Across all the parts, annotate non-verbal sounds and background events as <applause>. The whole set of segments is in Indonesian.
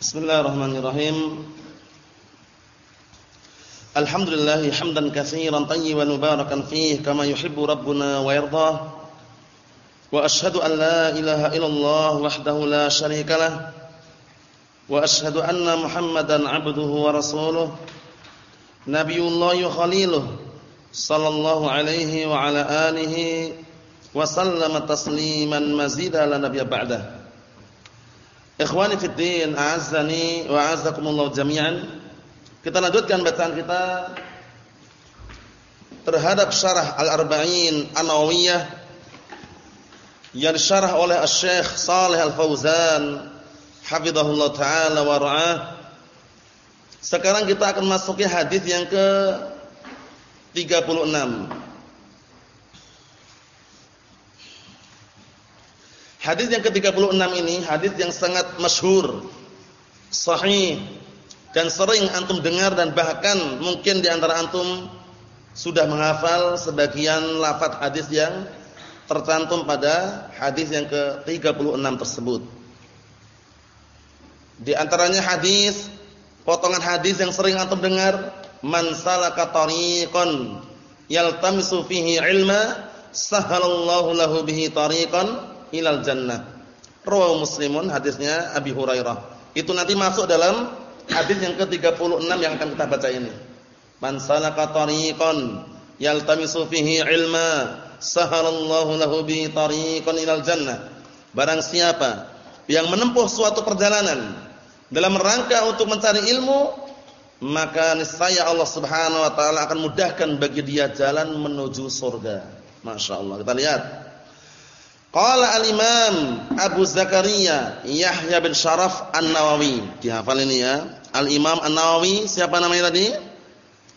Bismillahirrahmanirrahim. Alhamdulillah hamdan katsiran tayyiban mubarakan fihi kama yuhibbu rabbuna wa yardah. Wa ashhadu an la ilaha illallah wahdahu la syarika lah. Wa ashhadu anna Muhammadan 'abduhu wa rasuluh. Nabiyullah khaliluh sallallahu alaihi wa ala alihi wa sallama tasliman mazida la nabiyya ba'dahu. Ikhwani fid din, a'azzani wa a'azzakumullah jami'an. Kita lanjutkan bacaan kita terhadap syarah Al-Arba'in An-Nawawiyah yang disyarah oleh Asy-Syaikh Shalih Al-Fauzan hafizahullah taala wa ra'ah. Sekarang kita akan masuki hadis yang ke 36. Hadis yang ke-36 ini hadis yang sangat masyhur, sahih dan sering antum dengar dan bahkan mungkin di antara antum sudah menghafal sebagian lafaz hadis yang tercantum pada hadis yang ke-36 tersebut. Di antaranya hadis potongan hadis yang sering antum dengar, man salaka tariqan yaltamisu fihi ilma sahalallahu lahu bihi tariqan ilal jannah. Rawahu Muslimun hadisnya Abi Hurairah. Itu nanti masuk dalam hadis yang ke-36 yang akan kita baca ini. Man salaka tariqan yaltamisu fihi ilma sahalallahu lahu bi tariqan ilal jannah. Barang siapa yang menempuh suatu perjalanan dalam rangka untuk mencari ilmu, maka niscaya Allah Subhanahu wa taala akan mudahkan bagi dia jalan menuju surga. Masya Allah. Kita lihat Qala al-Imam Abu Zakaria Yahya bin Sharaf An-Nawawi. Dihafal ini ya. Al-Imam An-Nawawi siapa namanya tadi?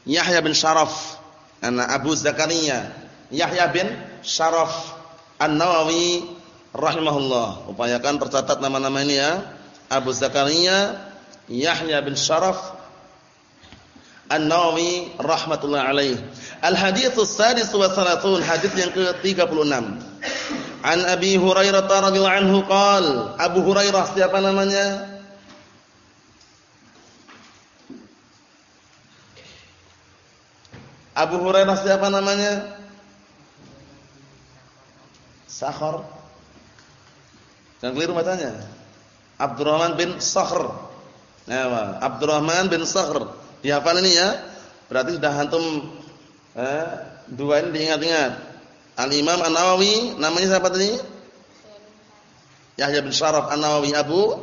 Yahya bin Sharaf. Anak Abu Zakaria Yahya bin Sharaf An-Nawawi rahimahullah. Upayakan tercatat nama-nama ini ya. Abu Zakaria Yahya bin Sharaf An-Nawawi rahmatullah alaih. Al-haditsus sadis wa salatun, hadis yang ke-36. An Abi Hurairah radhiyallahu anhu qal Abu Hurairah siapa namanya? Abu Hurairah siapa namanya? Sakhar. Jangan keliru bacanya. Abdurrahman bin Sakhr. Nah, Abdurrahman bin Sakhr. Dihafal ini ya. Berarti sudah antum eh, dua ini diingat-ingat. Al-Imam An-Nawawi namanya siapa tadi? Yahya bin Syaraf An-Nawawi Abu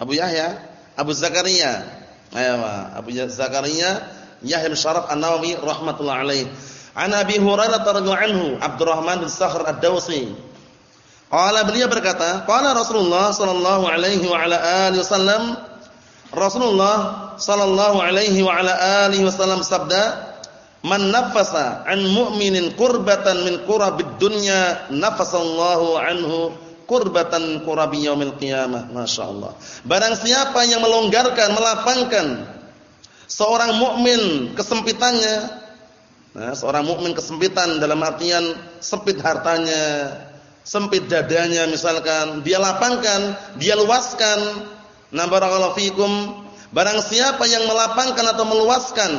Abu Yahya, Abu Zakaria. Ayo, Abu Zakaria Yahya bin Syaraf An-Nawawi rahimatullah alaih. An Abi Hurairah radhiyallahu anhu, Abdurrahman bin Sakhr Ad-Dawsi. Qala beliau berkata, qala Rasulullah sallallahu alaihi wa ala alihi wasallam Rasulullah sallallahu alaihi wa ala alihi wasallam sabda Man nafasa an mu'minin kurbatan min kurabid dunya nafasallahu anhu kurbatan kurabi yaumil qiyamah. Allah. Barang siapa yang melonggarkan, melapangkan seorang mukmin kesempitannya Nah, seorang mukmin kesempitan dalam artian sempit hartanya, sempit dadanya misalkan, dia lapangkan, dia luaskan. Nah, barakallahu fikum, barang siapa yang melapangkan atau meluaskan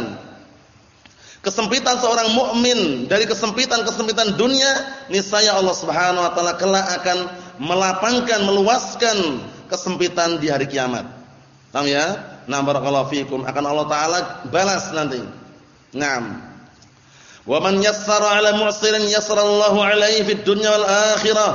kesempitan seorang mukmin dari kesempitan-kesempitan dunia, niscaya Allah Subhanahu wa taala kelak akan melapangkan, meluaskan kesempitan di hari kiamat. Paham ya? Nah, barakallahu fikum akan Allah taala balas nanti. Naam. Wa man yassara 'ala mu'sirin yassarallahu 'alaihi fid dunya wal akhirah.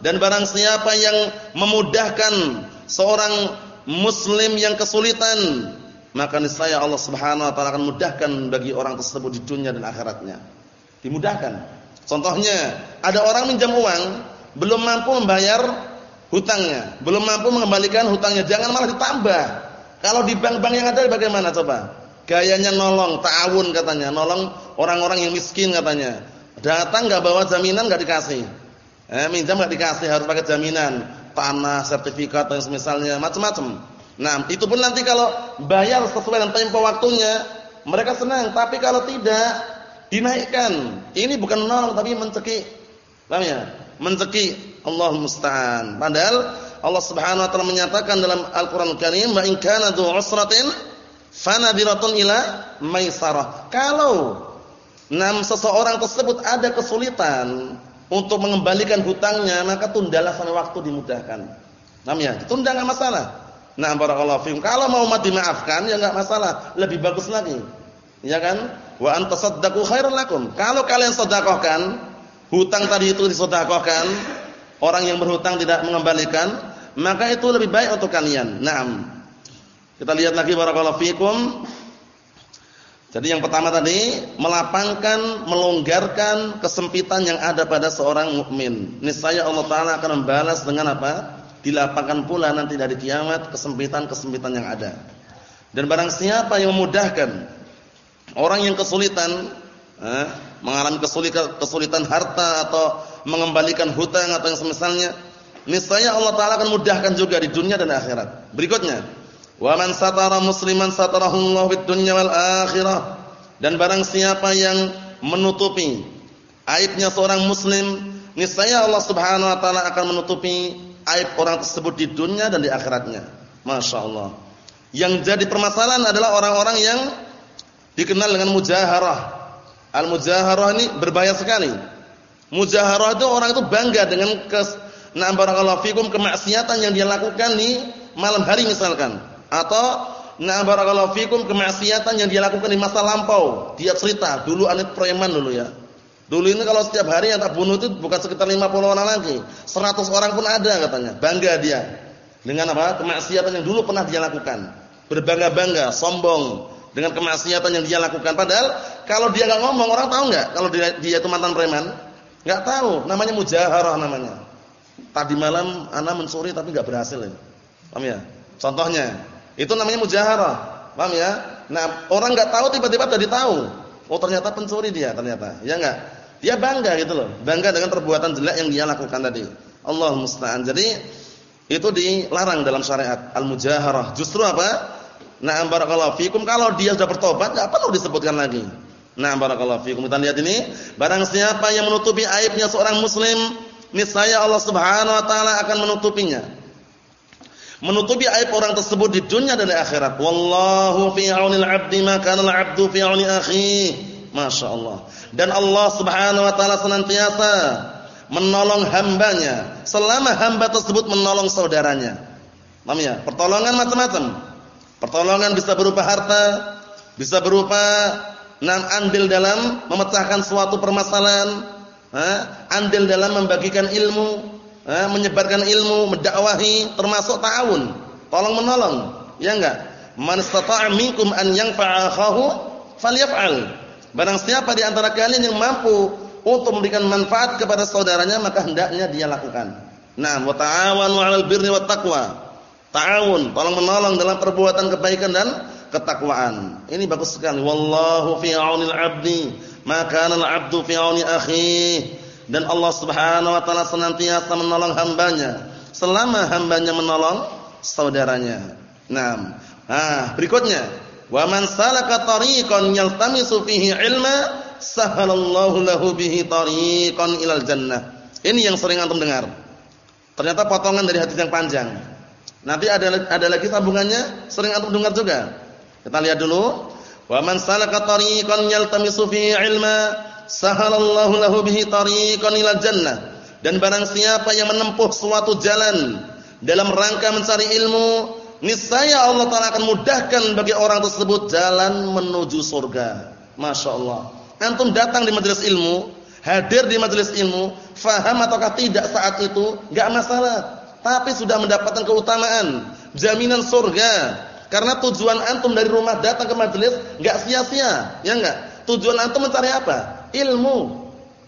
Dan barang siapa yang memudahkan seorang muslim yang kesulitan maka niscaya Allah Subhanahu wa taala akan mudahkan bagi orang tersebut di dunia dan akhiratnya. Dimudahkan. Contohnya, ada orang minjam uang, belum mampu membayar hutangnya, belum mampu mengembalikan hutangnya, jangan malah ditambah. Kalau di bank-bank yang ada bagaimana coba? Gayanya nolong, ta'awun katanya, nolong orang-orang yang miskin katanya. Datang enggak bawa jaminan enggak dikasih. Eh, minjam enggak dikasih, harus pakai jaminan, tanah, sertifikat dan semisalnya, macam-macam. Nah, itu pun nanti kalau bayar sesuai dengan tempo waktunya, mereka senang. Tapi kalau tidak, dinaikkan. Ini bukan nol, tapi mencekik. Paham ya? Allah musta'an. Padahal Allah Subhanahu wa taala menyatakan dalam Al-Qur'an Karim, "Wa in kana dzu usratin fanadiratun maisarah." Kalau nam seseorang tersebut ada kesulitan untuk mengembalikan hutangnya, maka tundalah sampai waktu dimudahkan. Namanya, tunda enggak masalah. Nah, barakallahu fiikum. Kalau mau mati dimaafkan ya enggak masalah, lebih bagus lagi. Ya kan? Wa antasaddaqu khairul lakum. Kalau kalian sedekahkan, hutang tadi itu disedekahkan, orang yang berhutang tidak mengembalikan, maka itu lebih baik untuk kalian. Naam. Kita lihat lagi barakallahu fiikum. Jadi yang pertama tadi melapangkan, melonggarkan kesempitan yang ada pada seorang mukmin. Niscaya Allah taala akan membalas dengan apa? Dilapangkan pula nanti dari kiamat kesempitan-kesempitan yang ada. Dan barang siapa yang memudahkan orang yang kesulitan, eh, mengalami kesulitan, kesulitan harta atau mengembalikan hutang atau yang semisalnya, niscaya Allah taala akan mudahkan juga di dunia dan akhirat. Berikutnya, wa man satara musliman satarahullahu fid dunya wal akhirah. Dan barang siapa yang menutupi aibnya seorang muslim, niscaya Allah Subhanahu wa taala akan menutupi aib orang tersebut di dunia dan di akhiratnya. Masya Allah. Yang jadi permasalahan adalah orang-orang yang dikenal dengan mujaharah. Al-mujaharah ini berbahaya sekali. Mujaharah itu orang itu bangga dengan kes na barakallahu fikum kemaksiatan yang dia lakukan di malam hari misalkan atau na barakallahu fikum kemaksiatan yang dia lakukan di masa lampau. Dia cerita, dulu anit preman dulu ya. Dulu ini kalau setiap hari yang tak bunuh itu bukan sekitar 50 orang lagi, 100 orang pun ada katanya. Bangga dia dengan apa? kemaksiatan yang dulu pernah dia lakukan. Berbangga-bangga, sombong dengan kemaksiatan yang dia lakukan. Padahal kalau dia enggak ngomong, orang tahu enggak kalau dia, dia itu mantan preman? Enggak tahu, namanya mujaharah namanya. Tadi malam ana mencuri tapi enggak berhasil ini. Paham ya? Contohnya, itu namanya mujaharah. Paham ya? Nah, orang enggak tahu tiba-tiba jadi tahu. Oh, ternyata pencuri dia ternyata. Ya enggak? Dia bangga gitu loh. Bangga dengan perbuatan jelek yang dia lakukan tadi. Allah musta'an. Jadi itu dilarang dalam syariat al-mujaharah. Justru apa? Nah, barakallahu fikum kalau dia sudah bertobat enggak perlu disebutkan lagi. Nah, barakallahu fikum. Kita lihat ini, barang siapa yang menutupi aibnya seorang muslim, niscaya Allah Subhanahu wa taala akan menutupinya. Menutupi aib orang tersebut di dunia dan di akhirat. Wallahu fi 'aunil 'abdi ma kana al-'abdu fi 'auni akhi. Masyaallah. Dan Allah Subhanahu wa taala senantiasa menolong hambanya selama hamba tersebut menolong saudaranya. Paham ya? Pertolongan macam-macam. Pertolongan bisa berupa harta, bisa berupa nam andil dalam memecahkan suatu permasalahan, ha? andil dalam membagikan ilmu, ha? menyebarkan ilmu, mendakwahi, termasuk ta'awun, tolong menolong, ya enggak? Man istata'a minkum an yanfa'a akhahu falyaf'al. Barang siapa di antara kalian yang mampu untuk memberikan manfaat kepada saudaranya, maka hendaknya dia lakukan. Nah, wa ta'awanu 'alal birri wat taqwa. Ta'awun, tolong menolong dalam perbuatan kebaikan dan ketakwaan. Ini bagus sekali. Wallahu fi 'aunil 'abdi, ma kana al-'abdu fi 'auni akhihi. Dan Allah Subhanahu wa taala senantiasa menolong hambanya selama hambanya menolong saudaranya. Naam. Ah, berikutnya, wa man salaka tariqan yaltamisu fihi 'ilma, sahalallahu lahu bihi tariqan ilal jannah. Ini yang sering antum dengar. Ternyata potongan dari hadis yang panjang. Nanti ada ada lagi sambungannya, sering antum dengar juga. Kita lihat dulu. Wa man salaka tariqan yaltamisu fihi ilma, sahalallahu lahu bihi tariqan ila jannah. Dan barang siapa yang menempuh suatu jalan dalam rangka mencari ilmu, niscaya Allah taala akan mudahkan bagi orang tersebut jalan menuju surga. Masya Allah. Antum datang di majelis ilmu, hadir di majelis ilmu, faham ataukah tidak saat itu, enggak masalah tapi sudah mendapatkan keutamaan, jaminan surga. Karena tujuan antum dari rumah datang ke majelis enggak sia-sia, ya enggak? Tujuan antum mencari apa? Ilmu.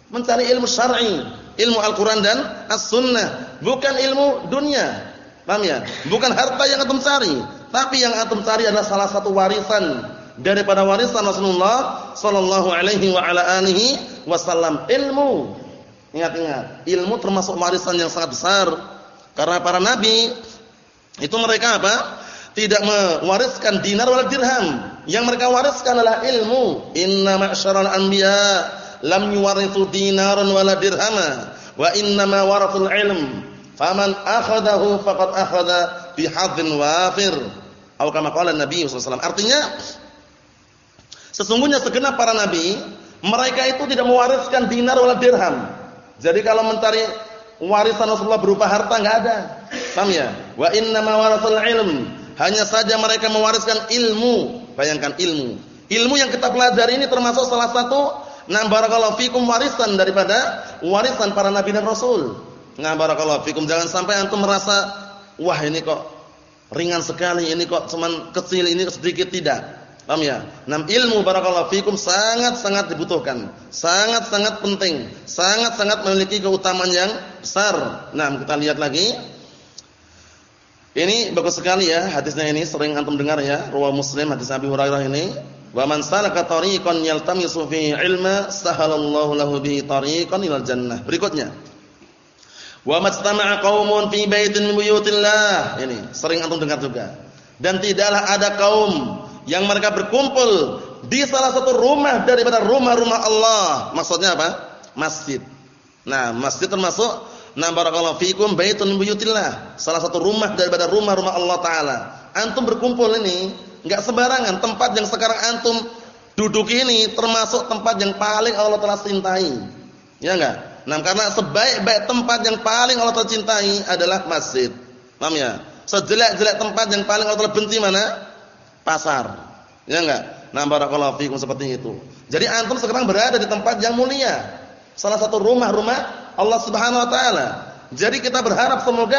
Mencari ilmu syar'i, ilmu Al-Qur'an dan As-Sunnah, bukan ilmu dunia. Paham ya? Bukan harta yang antum cari, tapi yang antum cari adalah salah satu warisan daripada warisan Rasulullah sallallahu alaihi wa ala alihi wasallam, ilmu. Ingat-ingat, ilmu termasuk warisan yang sangat besar karena para nabi itu mereka apa? Tidak mewariskan dinar wal dirham. Yang mereka wariskan adalah ilmu. Inna ma'syaral anbiya lam yuwarithu dinaran wala dirhama wa inna ma warathul ilm. faman akhadahu faqad akhadha bihadzin wafir. Atau kama qala Nabi sallallahu Artinya sesungguhnya segenap para nabi mereka itu tidak mewariskan dinar wala dirham. Jadi kalau mencari warisan Rasulullah berupa harta enggak ada. Paham ya? Wa inna ma warasul ilm. Hanya saja mereka mewariskan ilmu. Bayangkan ilmu. Ilmu yang kita pelajari ini termasuk salah satu nah barakallahu fikum warisan daripada warisan para nabi dan rasul. Nah barakallahu fikum jangan sampai antum merasa wah ini kok ringan sekali, ini kok cuman kecil, ini sedikit tidak. Paham ya? Nam ilmu barakallahu fikum sangat-sangat dibutuhkan, sangat-sangat penting, sangat-sangat memiliki keutamaan yang besar. Nah, kita lihat lagi. Ini bagus sekali ya hadisnya ini sering antum dengar ya, riwayat Muslim hadis Abi Hurairah ini. Wa man salaka tariqan yaltamisu fi ilma sahalallahu lahu bihi tariqan ilal jannah. Berikutnya. Wa majtama'a qaumun fi baitin buyutillah. Ini sering antum dengar juga. Dan tidaklah ada kaum yang mereka berkumpul di salah satu rumah daripada rumah-rumah Allah. Maksudnya apa? Masjid. Nah, masjid termasuk na barakallahu fikum baitun buyutillah, salah satu rumah daripada rumah-rumah Allah taala. Antum berkumpul ini enggak sembarangan, tempat yang sekarang antum duduk ini termasuk tempat yang paling Allah telah cintai. Ya enggak? Nah, karena sebaik-baik tempat yang paling Allah telah cintai adalah masjid. Paham ya? Sejelek-jelek tempat yang paling Allah telah benci mana? pasar. Ya enggak? Nah, barakallahu fikum seperti itu. Jadi antum sekarang berada di tempat yang mulia. Salah satu rumah-rumah Allah Subhanahu wa taala. Jadi kita berharap semoga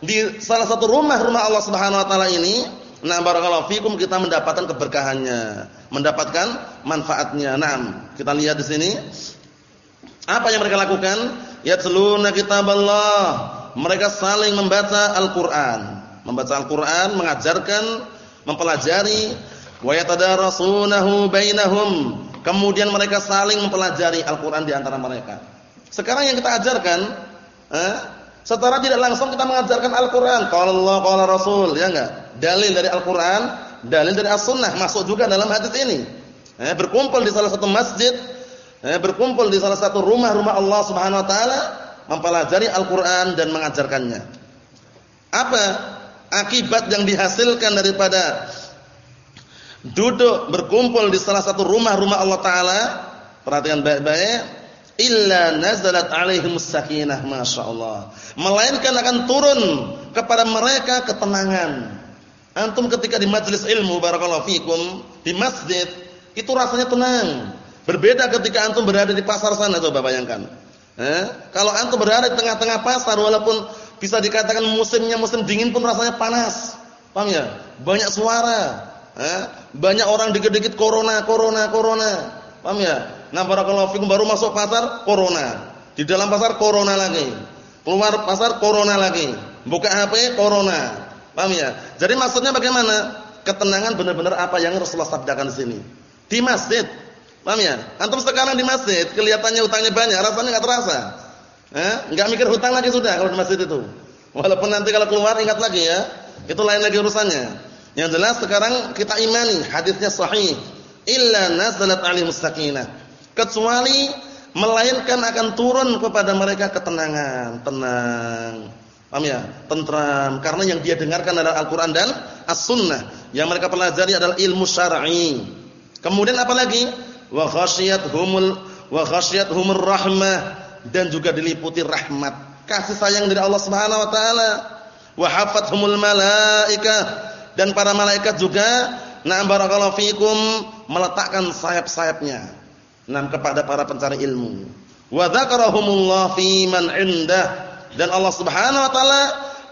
di salah satu rumah-rumah Allah Subhanahu wa taala ini, nah barakallahu fikum kita mendapatkan keberkahannya, mendapatkan manfaatnya. Nah, kita lihat di sini apa yang mereka lakukan? Yatluna kitaballah. Mereka saling membaca Al-Qur'an. Membaca Al-Qur'an, mengajarkan mempelajari wa yatadarasunahu bainahum. Kemudian mereka saling mempelajari Al-Qur'an di antara mereka. Sekarang yang kita ajarkan eh, secara tidak langsung kita mengajarkan Al-Qur'an, qala Allah qala Rasul, ya enggak? Dalil dari Al-Qur'an, dalil dari As-Sunnah masuk juga dalam hadis ini. Eh, berkumpul di salah satu masjid, eh, berkumpul di salah satu rumah-rumah Allah Subhanahu wa taala mempelajari Al-Qur'an dan mengajarkannya. Apa akibat yang dihasilkan daripada duduk berkumpul di salah satu rumah-rumah Allah taala perhatikan baik-baik illa nazalat alaihimus sakinah masyaallah melainkan akan turun kepada mereka ketenangan antum ketika di majelis ilmu barakallahu fikum di masjid itu rasanya tenang berbeda ketika antum berada di pasar sana coba bayangkan eh? kalau antum berada di tengah-tengah pasar walaupun bisa dikatakan musimnya musim dingin pun rasanya panas. Paham ya? Banyak suara. Eh? Banyak orang dikit-dikit corona, corona, corona. Paham ya? Nah, barakallahu fikum baru masuk pasar corona. Di dalam pasar corona lagi. Keluar pasar corona lagi. Buka HP corona. Paham ya? Jadi maksudnya bagaimana? Ketenangan benar-benar apa yang Rasulullah sabdakan di sini. Di masjid. Paham ya? Antum sekarang di masjid kelihatannya utangnya banyak, rasanya enggak terasa. Eh, enggak mikir hutang lagi sudah kalau di masjid itu. Walaupun nanti kalau keluar ingat lagi ya. Itu lain lagi urusannya. Yang jelas sekarang kita imani hadisnya sahih. Illa nazalat alaihim sakinah. Kecuali melainkan akan turun kepada mereka ketenangan, tenang. Paham ya? Tentram karena yang dia dengarkan adalah Al-Qur'an dan As-Sunnah. Yang mereka pelajari adalah ilmu syar'i. Kemudian apa lagi? Wa khasyiyatuhumul wa khasyiyatuhumur rahmah dan juga diliputi rahmat, kasih sayang dari Allah Subhanahu wa taala. Wa hafathumul malaika dan para malaikat juga na'am barakallahu fikum meletakkan sayap-sayapnya nam kepada para pencari ilmu. Wa dzakarahumullah fi man indah dan Allah Subhanahu wa taala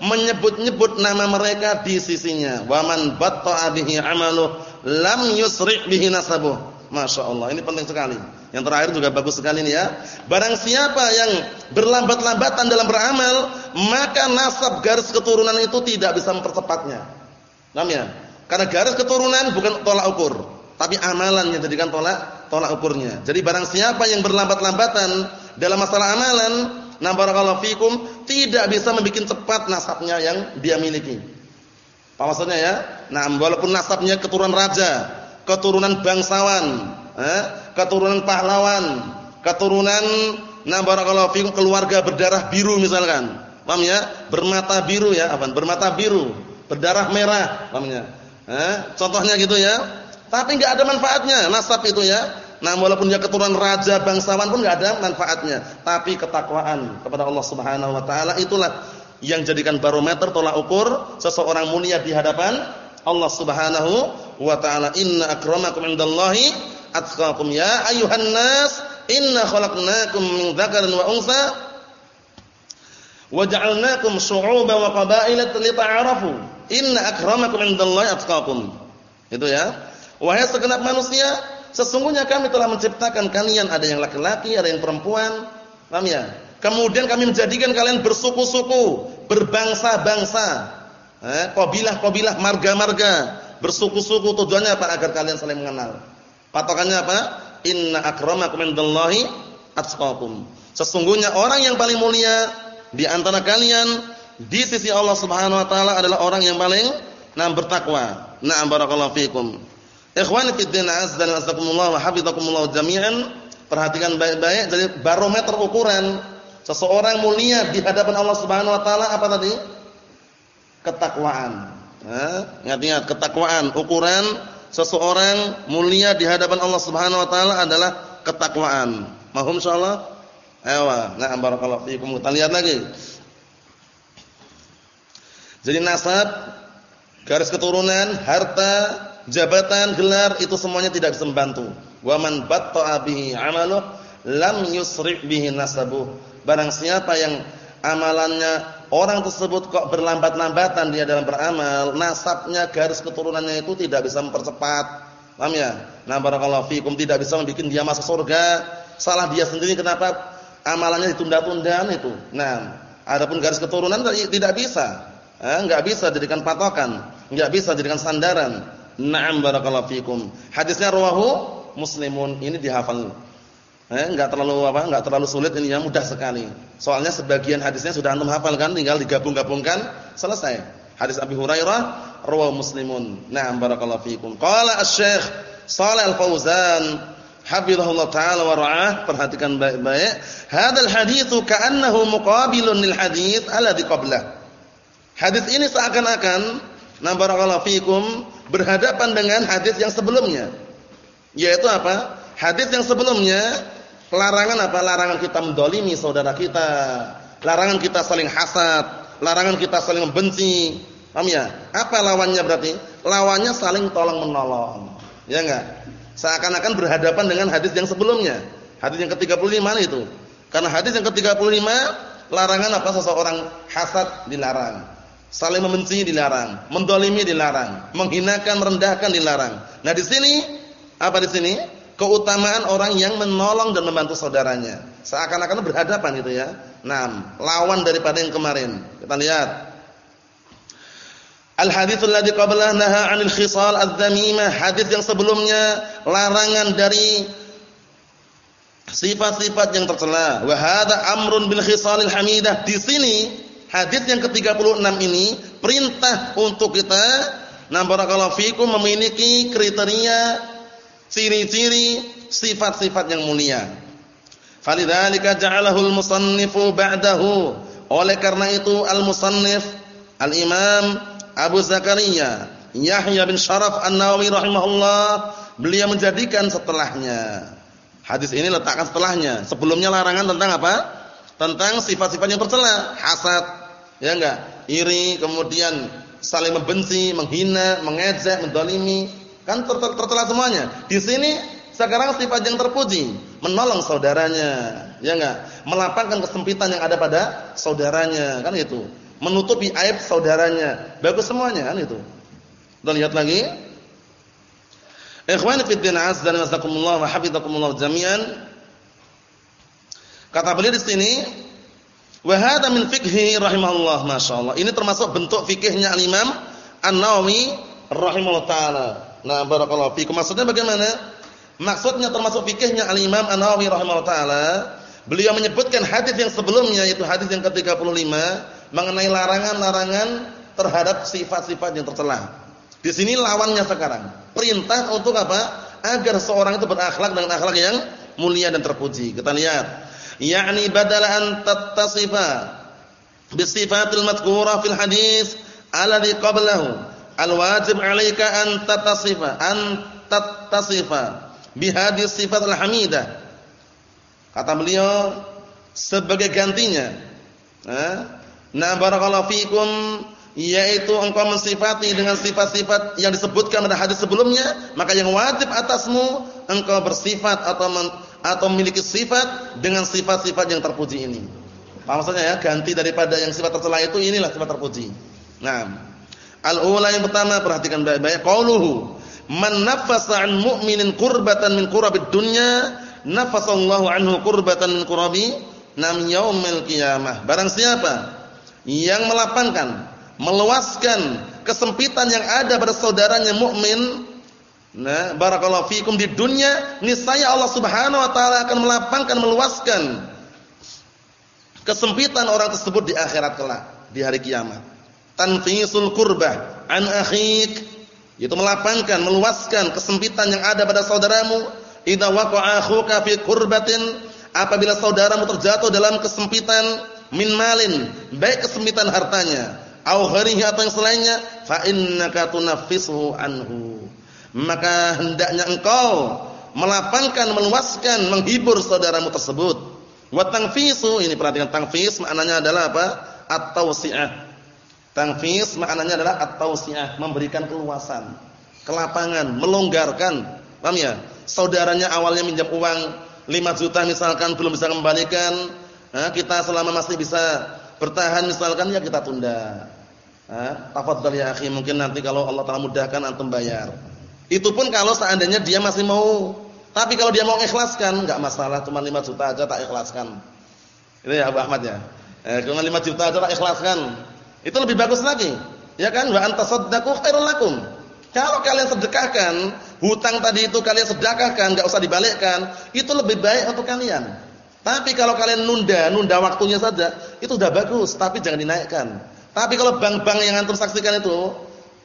menyebut-nyebut nama mereka di sisinya. Wa man batta'a bihi 'amaluh lam yusri' bihi nasabuh. Masya Allah, ini penting sekali. Yang terakhir juga bagus sekali ini ya. Barang siapa yang berlambat-lambatan dalam beramal, maka nasab garis keturunan itu tidak bisa mempercepatnya. Namanya, karena garis keturunan bukan tolak ukur, tapi amalan yang jadikan tolak tolak ukurnya. Jadi barang siapa yang berlambat-lambatan dalam masalah amalan, nah barakallahu fikum, tidak bisa membuat cepat nasabnya yang dia miliki. Apa maksudnya ya? Nah, walaupun nasabnya keturunan raja, keturunan bangsawan, eh, keturunan pahlawan, keturunan nah barakallahu fikum keluarga berdarah biru misalkan. Paham ya? Bermata biru ya, apa? Bermata biru, berdarah merah, paham ya? Eh, contohnya gitu ya. Tapi enggak ada manfaatnya nasab itu ya. Nah, walaupun dia keturunan raja bangsawan pun enggak ada manfaatnya. Tapi ketakwaan kepada Allah Subhanahu wa taala itulah yang jadikan barometer tolak ukur seseorang mulia di hadapan Allah Subhanahu wa taala. Inna akramakum indallahi atqakum ya ayuhan nas inna khalaqnakum min dzakarin wa unsa Waja'alnakum syu'uban wa qabaila lita'arafu. Inna akramakum 'indallahi atqakum. Itu ya. Wahai segenap manusia, sesungguhnya kami telah menciptakan kalian ada yang laki-laki, ada yang perempuan. Paham ya? Kemudian kami menjadikan kalian bersuku-suku, berbangsa-bangsa. Eh, kabilah-kabilah, marga-marga, bersuku-suku tujuannya apa? Agar kalian saling mengenal. Patokannya apa? Inna akramakum 'indallahi atqakum. Sesungguhnya orang yang paling mulia di antara kalian di sisi Allah Subhanahu wa taala adalah orang yang paling nah bertakwa. Na'am barakallahu fikum. Ikhwani fi din azza wa jazakumullah wa hafizakumullah jami'an. Perhatikan baik-baik jadi barometer ukuran seseorang mulia di hadapan Allah Subhanahu wa taala apa tadi? Ketakwaan. ingat-ingat ketakwaan. Ukuran seseorang mulia di hadapan Allah Subhanahu wa taala adalah ketakwaan. Mahum insyaallah? Ewa, nah barakallahu fiikum. Kita lihat lagi. Jadi nasab, garis keturunan, harta, jabatan, gelar itu semuanya tidak bisa membantu. Wa man batta'a bihi lam yusri' bihi nasabuh. Barang siapa yang amalannya orang tersebut kok berlambat-lambatan dia dalam beramal, nasabnya, garis keturunannya itu tidak bisa mempercepat. Paham ya? Nah barakallahu fiikum tidak bisa membuat dia masuk surga. Salah dia sendiri kenapa amalannya ditunda-tunda itu. Nah, adapun garis keturunan tidak bisa. Eh, enggak bisa jadikan patokan, enggak bisa jadikan sandaran. Na'am barakallahu fikum. Hadisnya rawahu Muslimun. Ini dihafal. Eh, enggak terlalu apa? Enggak terlalu sulit ini ya, mudah sekali. Soalnya sebagian hadisnya sudah antum hafal kan, tinggal digabung-gabungkan selesai. Hadis Abi Hurairah rawahu Muslimun. Na'am barakallahu fikum. Qala Asy-Syaikh Shalih Al-Fauzan hafizahullah taala wa perhatikan baik-baik hadzal haditsu ka'annahu muqabilun lil hadits alladhi qablah hadis ini seakan-akan na barakallahu berhadapan dengan hadis yang sebelumnya. Yaitu apa? Hadis yang sebelumnya larangan apa? Larangan kita mendolimi saudara kita. Larangan kita saling hasad. Larangan kita saling membenci paham ya? Apa lawannya berarti? Lawannya saling tolong menolong. Ya enggak? Seakan-akan berhadapan dengan hadis yang sebelumnya. Hadis yang ke-35 itu. Karena hadis yang ke-35 larangan apa? Seseorang hasad dilarang. Saling membenci dilarang, mendolimi dilarang, menghinakan, merendahkan dilarang. Nah di sini apa di sini? Keutamaan orang yang menolong dan membantu saudaranya. Seakan-akan berhadapan itu ya. Nah, lawan daripada yang kemarin. Kita lihat Al-haditsul ladzi qablahu naha 'anil khisal adz-dzamimah. Hadis yang sebelumnya larangan dari sifat-sifat yang tercela. Wa hadza amrun bil khisalil hamidah. Di sini hadis yang ke-36 ini perintah untuk kita nah barakallahu fikum memiliki kriteria ciri-ciri sifat-sifat yang mulia. Falidzalika ja'alahul musannifu ba'dahu. Oleh karena itu al-musannif al-imam Abu Zakaria Yahya bin Sharaf An-Nawawi rahimahullah beliau menjadikan setelahnya. Hadis ini letakkan setelahnya. Sebelumnya larangan tentang apa? Tentang sifat-sifat yang tercela, hasad, ya enggak? Iri, kemudian saling membenci, menghina, mengejek, mendolimi, kan tercela semuanya. Di sini sekarang sifat yang terpuji, menolong saudaranya, ya enggak? Melapangkan kesempitan yang ada pada saudaranya, kan itu menutupi aib saudaranya. Bagus semuanya kan itu. Kita lihat lagi. Ikhwani fi din azza wa jazakumullah wa hafizakumullah jami'an. Kata beliau di sini, wa min fiqhi rahimahullah masyaallah. Ini termasuk bentuk fikihnya al-Imam An-Nawawi rahimahullah taala. Nah, barakallahu fikum. Maksudnya bagaimana? Maksudnya termasuk fikihnya al-Imam An-Nawawi rahimahullah taala. Beliau menyebutkan hadis yang sebelumnya yaitu hadis yang ke-35 mengenai larangan-larangan terhadap sifat-sifat yang tercela. Di sini lawannya sekarang. Perintah untuk apa? Agar seorang itu berakhlak dengan akhlak yang mulia dan terpuji. Kita lihat. Yakni badala an tattasifa bisifatil madhkurah fil hadis alladhi qablahu. Alwajib 'alaika an tatasifa an tattasifa bihadis sifat al-hamidah kata beliau sebagai gantinya nah barakallahu fikum yaitu engkau mensifati dengan sifat-sifat yang disebutkan pada hadis sebelumnya maka yang wajib atasmu engkau bersifat atau atau memiliki sifat dengan sifat-sifat yang terpuji ini Paham maksudnya ya? Ganti daripada yang sifat tercela itu inilah sifat terpuji. Nah, al-ula yang pertama perhatikan baik-baik qauluhu man nafasa an mu'minin qurbatan min qurabid dunya nafasallahu anhu qurbatan min qurabi nam yaumil qiyamah. Barang siapa yang melapangkan, meluaskan kesempitan yang ada pada saudaranya mukmin Nah, barakallahu fikum di dunia, niscaya Allah Subhanahu wa taala akan melapangkan, meluaskan kesempitan orang tersebut di akhirat kelak di hari kiamat. Tanfisul qurbah an akhik itu melapangkan, meluaskan kesempitan yang ada pada saudaramu. Idza waqa'a akhuka fi qurbatin apabila saudaramu terjatuh dalam kesempitan min malin, baik kesempitan hartanya, au atau yang selainnya, fa innaka tunaffisuhu anhu. Maka hendaknya engkau melapangkan, meluaskan, menghibur saudaramu tersebut Wa tangfisu ini perhatikan tangfis maknanya adalah apa? At-tausi'ah. Tangfis maknanya adalah at-tausi'ah, memberikan keluasan, kelapangan, melonggarkan. Paham ya? Saudaranya awalnya minjam uang 5 juta misalkan belum bisa kembalikan, nah, kita selama masih bisa bertahan misalkan ya kita tunda. Nah, tafadhal ya akhi, mungkin nanti kalau Allah Taala mudahkan antum bayar. Itu pun kalau seandainya dia masih mau tapi kalau dia mau ikhlaskan, enggak masalah, cuma 5 juta aja tak ikhlaskan. Itu ya Abu Ahmad ya. Eh, cuma 5 juta aja tak ikhlaskan. Itu lebih bagus lagi. Ya kan? Wa antasaddaqu khairul lakum. Kalau kalian sedekahkan, hutang tadi itu kalian sedekahkan, enggak usah dibalikkan, itu lebih baik untuk kalian. Tapi kalau kalian nunda, nunda waktunya saja, itu sudah bagus, tapi jangan dinaikkan. Tapi kalau bank-bank yang antum saksikan itu,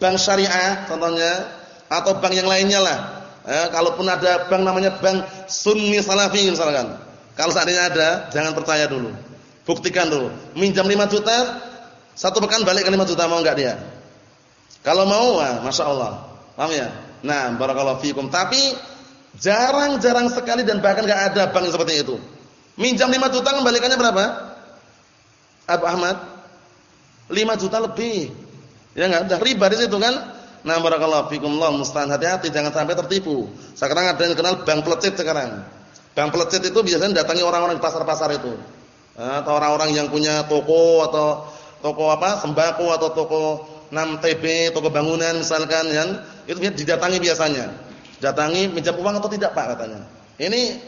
bank syariah contohnya atau bank yang lainnya lah, Eh, kalaupun ada bank namanya bank Sunni Salafi misalkan. Kalau seandainya ada, jangan percaya dulu. Buktikan dulu. Minjam 5 juta, satu pekan balik ke 5 juta mau enggak dia? Kalau mau, wah, Masya Allah. Paham ya? Nah, barakallahu fikum. Tapi jarang-jarang sekali dan bahkan enggak ada bank yang seperti itu. Minjam 5 juta kembalikannya berapa? Abu Ahmad 5 juta lebih. Ya enggak? Udah riba di situ kan? Nah, barakallahu fikum Allah musta'an hati-hati jangan sampai tertipu. Sekarang ada yang kenal bank pelecet sekarang. Bank pelecet itu biasanya datangi orang-orang di pasar-pasar itu. Atau orang-orang yang punya toko atau toko apa? sembako atau toko 6TB, toko bangunan misalkan kan, itu didatangi biasanya. Datangi minjam uang atau tidak, Pak katanya. Ini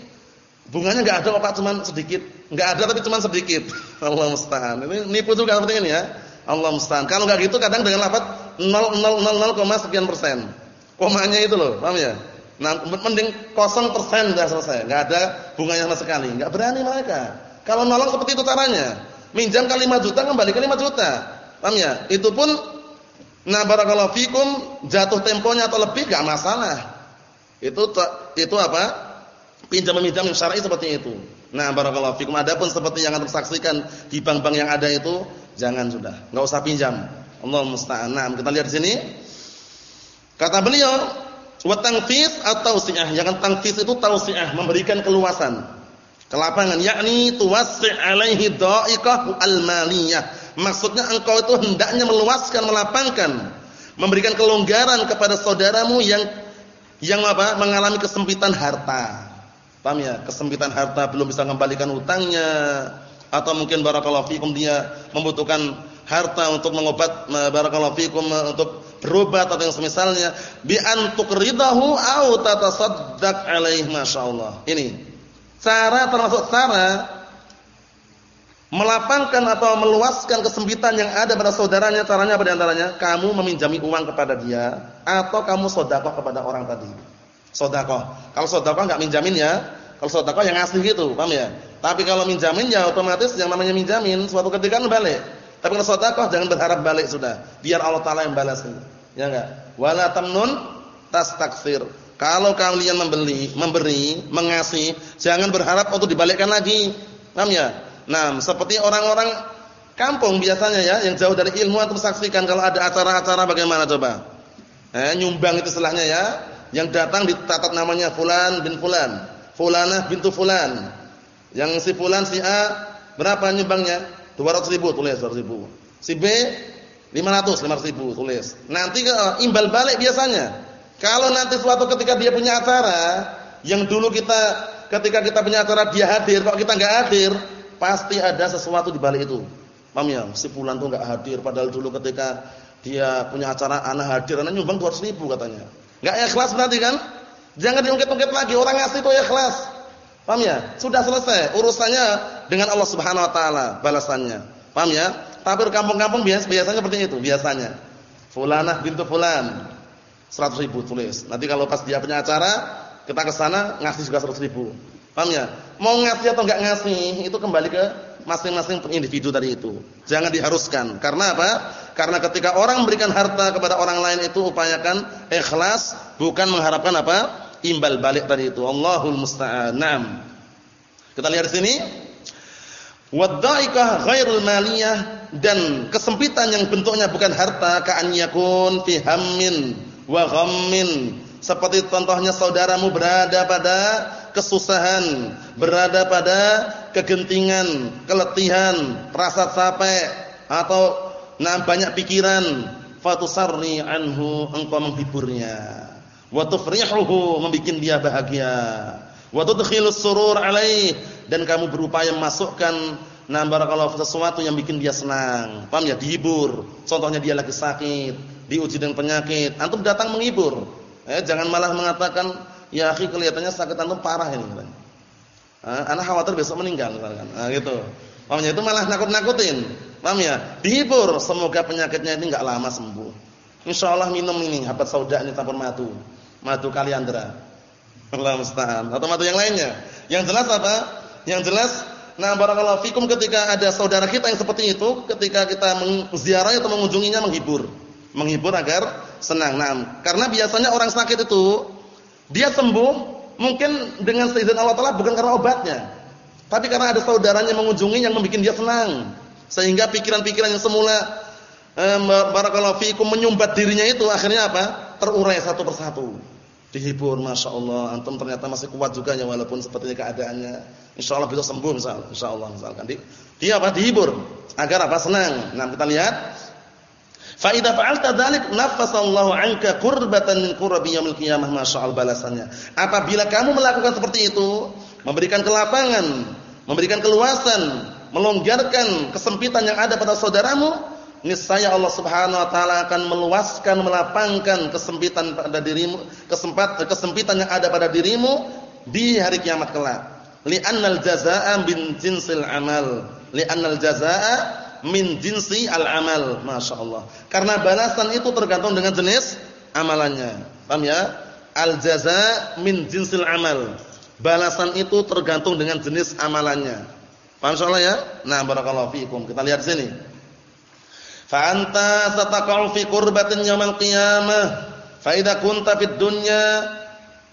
bunganya enggak ada Pak, cuman sedikit. Enggak ada tapi cuman sedikit. <laughs> Allah musta'an. Ini nipu juga seperti ini ya. Allah musta'an. Kalau enggak gitu kadang dengan lafaz 0,000, sekian persen. Komanya itu loh, paham ya? Nah, mending kosong persen sudah selesai, enggak ada bunganya sama sekali. Enggak berani mereka. Kalau nolong seperti itu caranya. Minjam kali 5 juta kembali ke 5 juta. Paham ya? Itu pun nah barakallahu fikum jatuh temponya atau lebih enggak masalah. Itu itu apa? Pinjam meminjam yang syar'i seperti itu. Nah, barakallahu fikum adapun seperti yang Anda saksikan di bank-bank yang ada itu jangan sudah, enggak usah pinjam. Allah musta'an. Nah, kita lihat di sini. Kata beliau, wa tangfis atau tausi'ah. Yang tangfis itu tausi'ah, memberikan keluasan, kelapangan, yakni tuwassi' alaihi dha'iqah al-maliyah. Maksudnya engkau itu hendaknya meluaskan, melapangkan, memberikan kelonggaran kepada saudaramu yang yang apa? mengalami kesempitan harta. Paham ya? Kesempitan harta belum bisa mengembalikan hutangnya atau mungkin barakallahu fikum dia membutuhkan harta untuk mengobat barakallahu fikum untuk berobat atau yang semisalnya bi an tuqridahu au tatasaddaq alaihi masyaallah. Ini cara termasuk cara melapangkan atau meluaskan kesempitan yang ada pada saudaranya caranya apa di antaranya? Kamu meminjami uang kepada dia atau kamu sedekah kepada orang tadi. Sedekah kalau sedekah enggak minjamin ya kalau sedekah yang asli gitu paham ya? Tapi kalau minjamin ya otomatis yang namanya minjamin suatu ketika kan balik tapi kalau sedekah jangan berharap balik sudah. Biar Allah taala yang balas. Ya enggak? Wala tamnun tastakfir. Kalau kalian membeli, memberi, mengasih, jangan berharap untuk dibalikkan lagi. Paham ya? Nah, seperti orang-orang kampung biasanya ya, yang jauh dari ilmu atau saksikan kalau ada acara-acara bagaimana coba? Eh, nyumbang itu selahnya ya. Yang datang ditatat namanya fulan bin fulan, fulanah bintu fulan. Yang si fulan si A berapa nyumbangnya? 200 ribu tulis 200 ribu. Si B 500 500 ribu tulis. Nanti uh, imbal balik biasanya. Kalau nanti suatu ketika dia punya acara yang dulu kita ketika kita punya acara dia hadir, kok kita nggak hadir, pasti ada sesuatu di balik itu. Paham ya? Si fulan tuh nggak hadir padahal dulu ketika dia punya acara anak hadir, anak nyumbang 200 ribu katanya. Enggak ikhlas berarti kan? Jangan diungkit-ungkit lagi, orang ngasih itu ikhlas. Paham ya? Sudah selesai urusannya dengan Allah Subhanahu wa taala balasannya. Paham ya? Tapi kampung-kampung biasa biasanya seperti itu, biasanya. Fulanah bintu fulan 100 ribu tulis. Nanti kalau pas dia punya acara, kita ke sana ngasih juga 100 ribu. Paham ya? Mau ngasih atau enggak ngasih, itu kembali ke masing-masing individu tadi itu. Jangan diharuskan. Karena apa? Karena ketika orang memberikan harta kepada orang lain itu upayakan ikhlas, bukan mengharapkan apa? Imbal balik tadi itu. Allahul musta'an. Kita lihat di sini. Waddaikah ghairul maliyah dan kesempitan yang bentuknya bukan harta ka'an yakun fi hammin wa ghammin seperti contohnya saudaramu berada pada kesusahan, berada pada kegentingan, keletihan, rasa capek atau nah banyak pikiran, fatusarri anhu engkau menghiburnya. Wa tufrihuhu membikin dia bahagia. Wa tudkhilus surur alaih dan kamu berupaya masukkan nah barakallahu sesuatu yang bikin dia senang. Paham ya? Dihibur. Contohnya dia lagi sakit, diuji dengan penyakit, antum datang menghibur. Eh, jangan malah mengatakan Ya akhi kelihatannya sakit antum parah ini. Ah, anak khawatir besok meninggal misalkan. Nah, gitu. Pahamnya itu malah nakut-nakutin. Paham ya? Dihibur, semoga penyakitnya ini enggak lama sembuh. Insyaallah minum ini habat sauda ini campur madu. Madu kaliandra. Allah musta'an. Atau madu yang lainnya. Yang jelas apa? Yang jelas nah barakallahu fikum ketika ada saudara kita yang seperti itu, ketika kita menziarahi atau mengunjunginya menghibur. Menghibur agar senang. Nah, karena biasanya orang sakit itu dia sembuh mungkin dengan seizin Allah Taala bukan karena obatnya, tapi karena ada saudaranya mengunjungi yang membuat dia senang. Sehingga pikiran-pikiran yang semula eh, barakallahu fiikum menyumbat dirinya itu akhirnya apa? Terurai satu persatu. Dihibur, masya Allah, antum ternyata masih kuat juga ya walaupun sepertinya keadaannya. Insya Allah bisa sembuh misal, insya Allah misalkan. Dia apa? Dihibur agar apa? Senang. Nah kita lihat Fa idza fa'alta dzalik nafasallahu 'anka qurbatan min qurbi yaumil qiyamah masyaallah balasannya. Apabila kamu melakukan seperti itu, memberikan kelapangan, memberikan keluasan, melonggarkan kesempitan yang ada pada saudaramu, niscaya Allah Subhanahu wa taala akan meluaskan, melapangkan kesempitan pada dirimu, kesempat kesempitan yang ada pada dirimu di hari kiamat kelak. Li'annal jazaa'a bin jinsil amal. Li'annal jazaa'a min jinsi al-amal. Masya Allah. Karena balasan itu tergantung dengan jenis amalannya. Paham ya? Al-jaza min jinsil amal. Balasan itu tergantung dengan jenis amalannya. Paham insyaallah ya? Nah, barakallahu fiikum. Kita lihat sini. Fa anta sataqa'u fi qurbatin yaumil qiyamah. Fa idza kunta fid dunya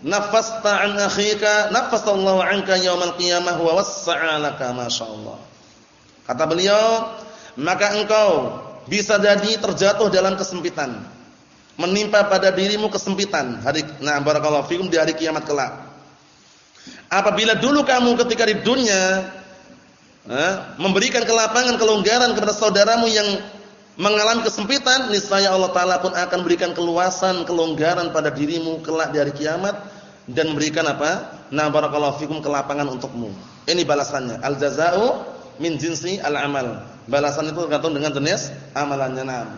nafasta an akhika nafasallahu anka yaumal qiyamah wa wassa'a laka masyaallah. Kata beliau, maka engkau bisa jadi terjatuh dalam kesempitan. Menimpa pada dirimu kesempitan hari nah barakallahu fikum di hari kiamat kelak. Apabila dulu kamu ketika di dunia eh, memberikan kelapangan, kelonggaran kepada saudaramu yang mengalami kesempitan, niscaya Allah taala pun akan berikan keluasan, kelonggaran pada dirimu kelak di hari kiamat dan memberikan apa? Nah barakallahu fikum kelapangan untukmu. Ini balasannya. Al jazaa'u min jinsi al amal. Balasan itu tergantung dengan jenis amalannya. Naam.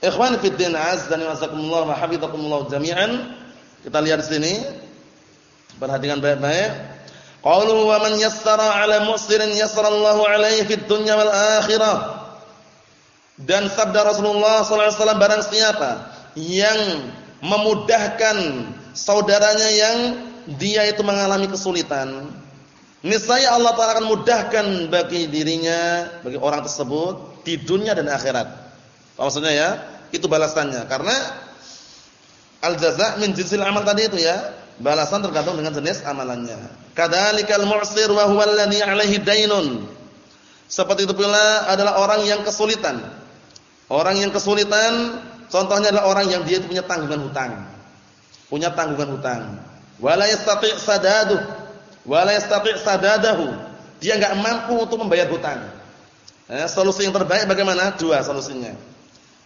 Ikhwan fi din azza wa jazakumullah wa hafizakumullah jami'an. Kita lihat di sini. Perhatikan baik-baik. Qalu wa man yassara 'ala mu'sirin yassarallahu 'alaihi fid dunya wal akhirah. Dan sabda Rasulullah sallallahu alaihi wasallam barang siapa yang memudahkan saudaranya yang dia itu mengalami kesulitan, Niscaya Allah Taala akan mudahkan bagi dirinya, bagi orang tersebut di dunia dan akhirat. Maksudnya ya? Itu balasannya. Karena al jaza' min jinsil amal tadi itu ya. Balasan tergantung dengan jenis amalannya. Kadzalikal mu'sir wa huwa alladhi 'alaihi dainun. Seperti itu pula adalah orang yang kesulitan. Orang yang kesulitan contohnya adalah orang yang dia punya tanggungan hutang. Punya tanggungan hutang. Wala yastati' sadaduh. Wala yastati' sadadahu. Dia enggak mampu untuk membayar hutang. Eh, solusi yang terbaik bagaimana? Dua solusinya.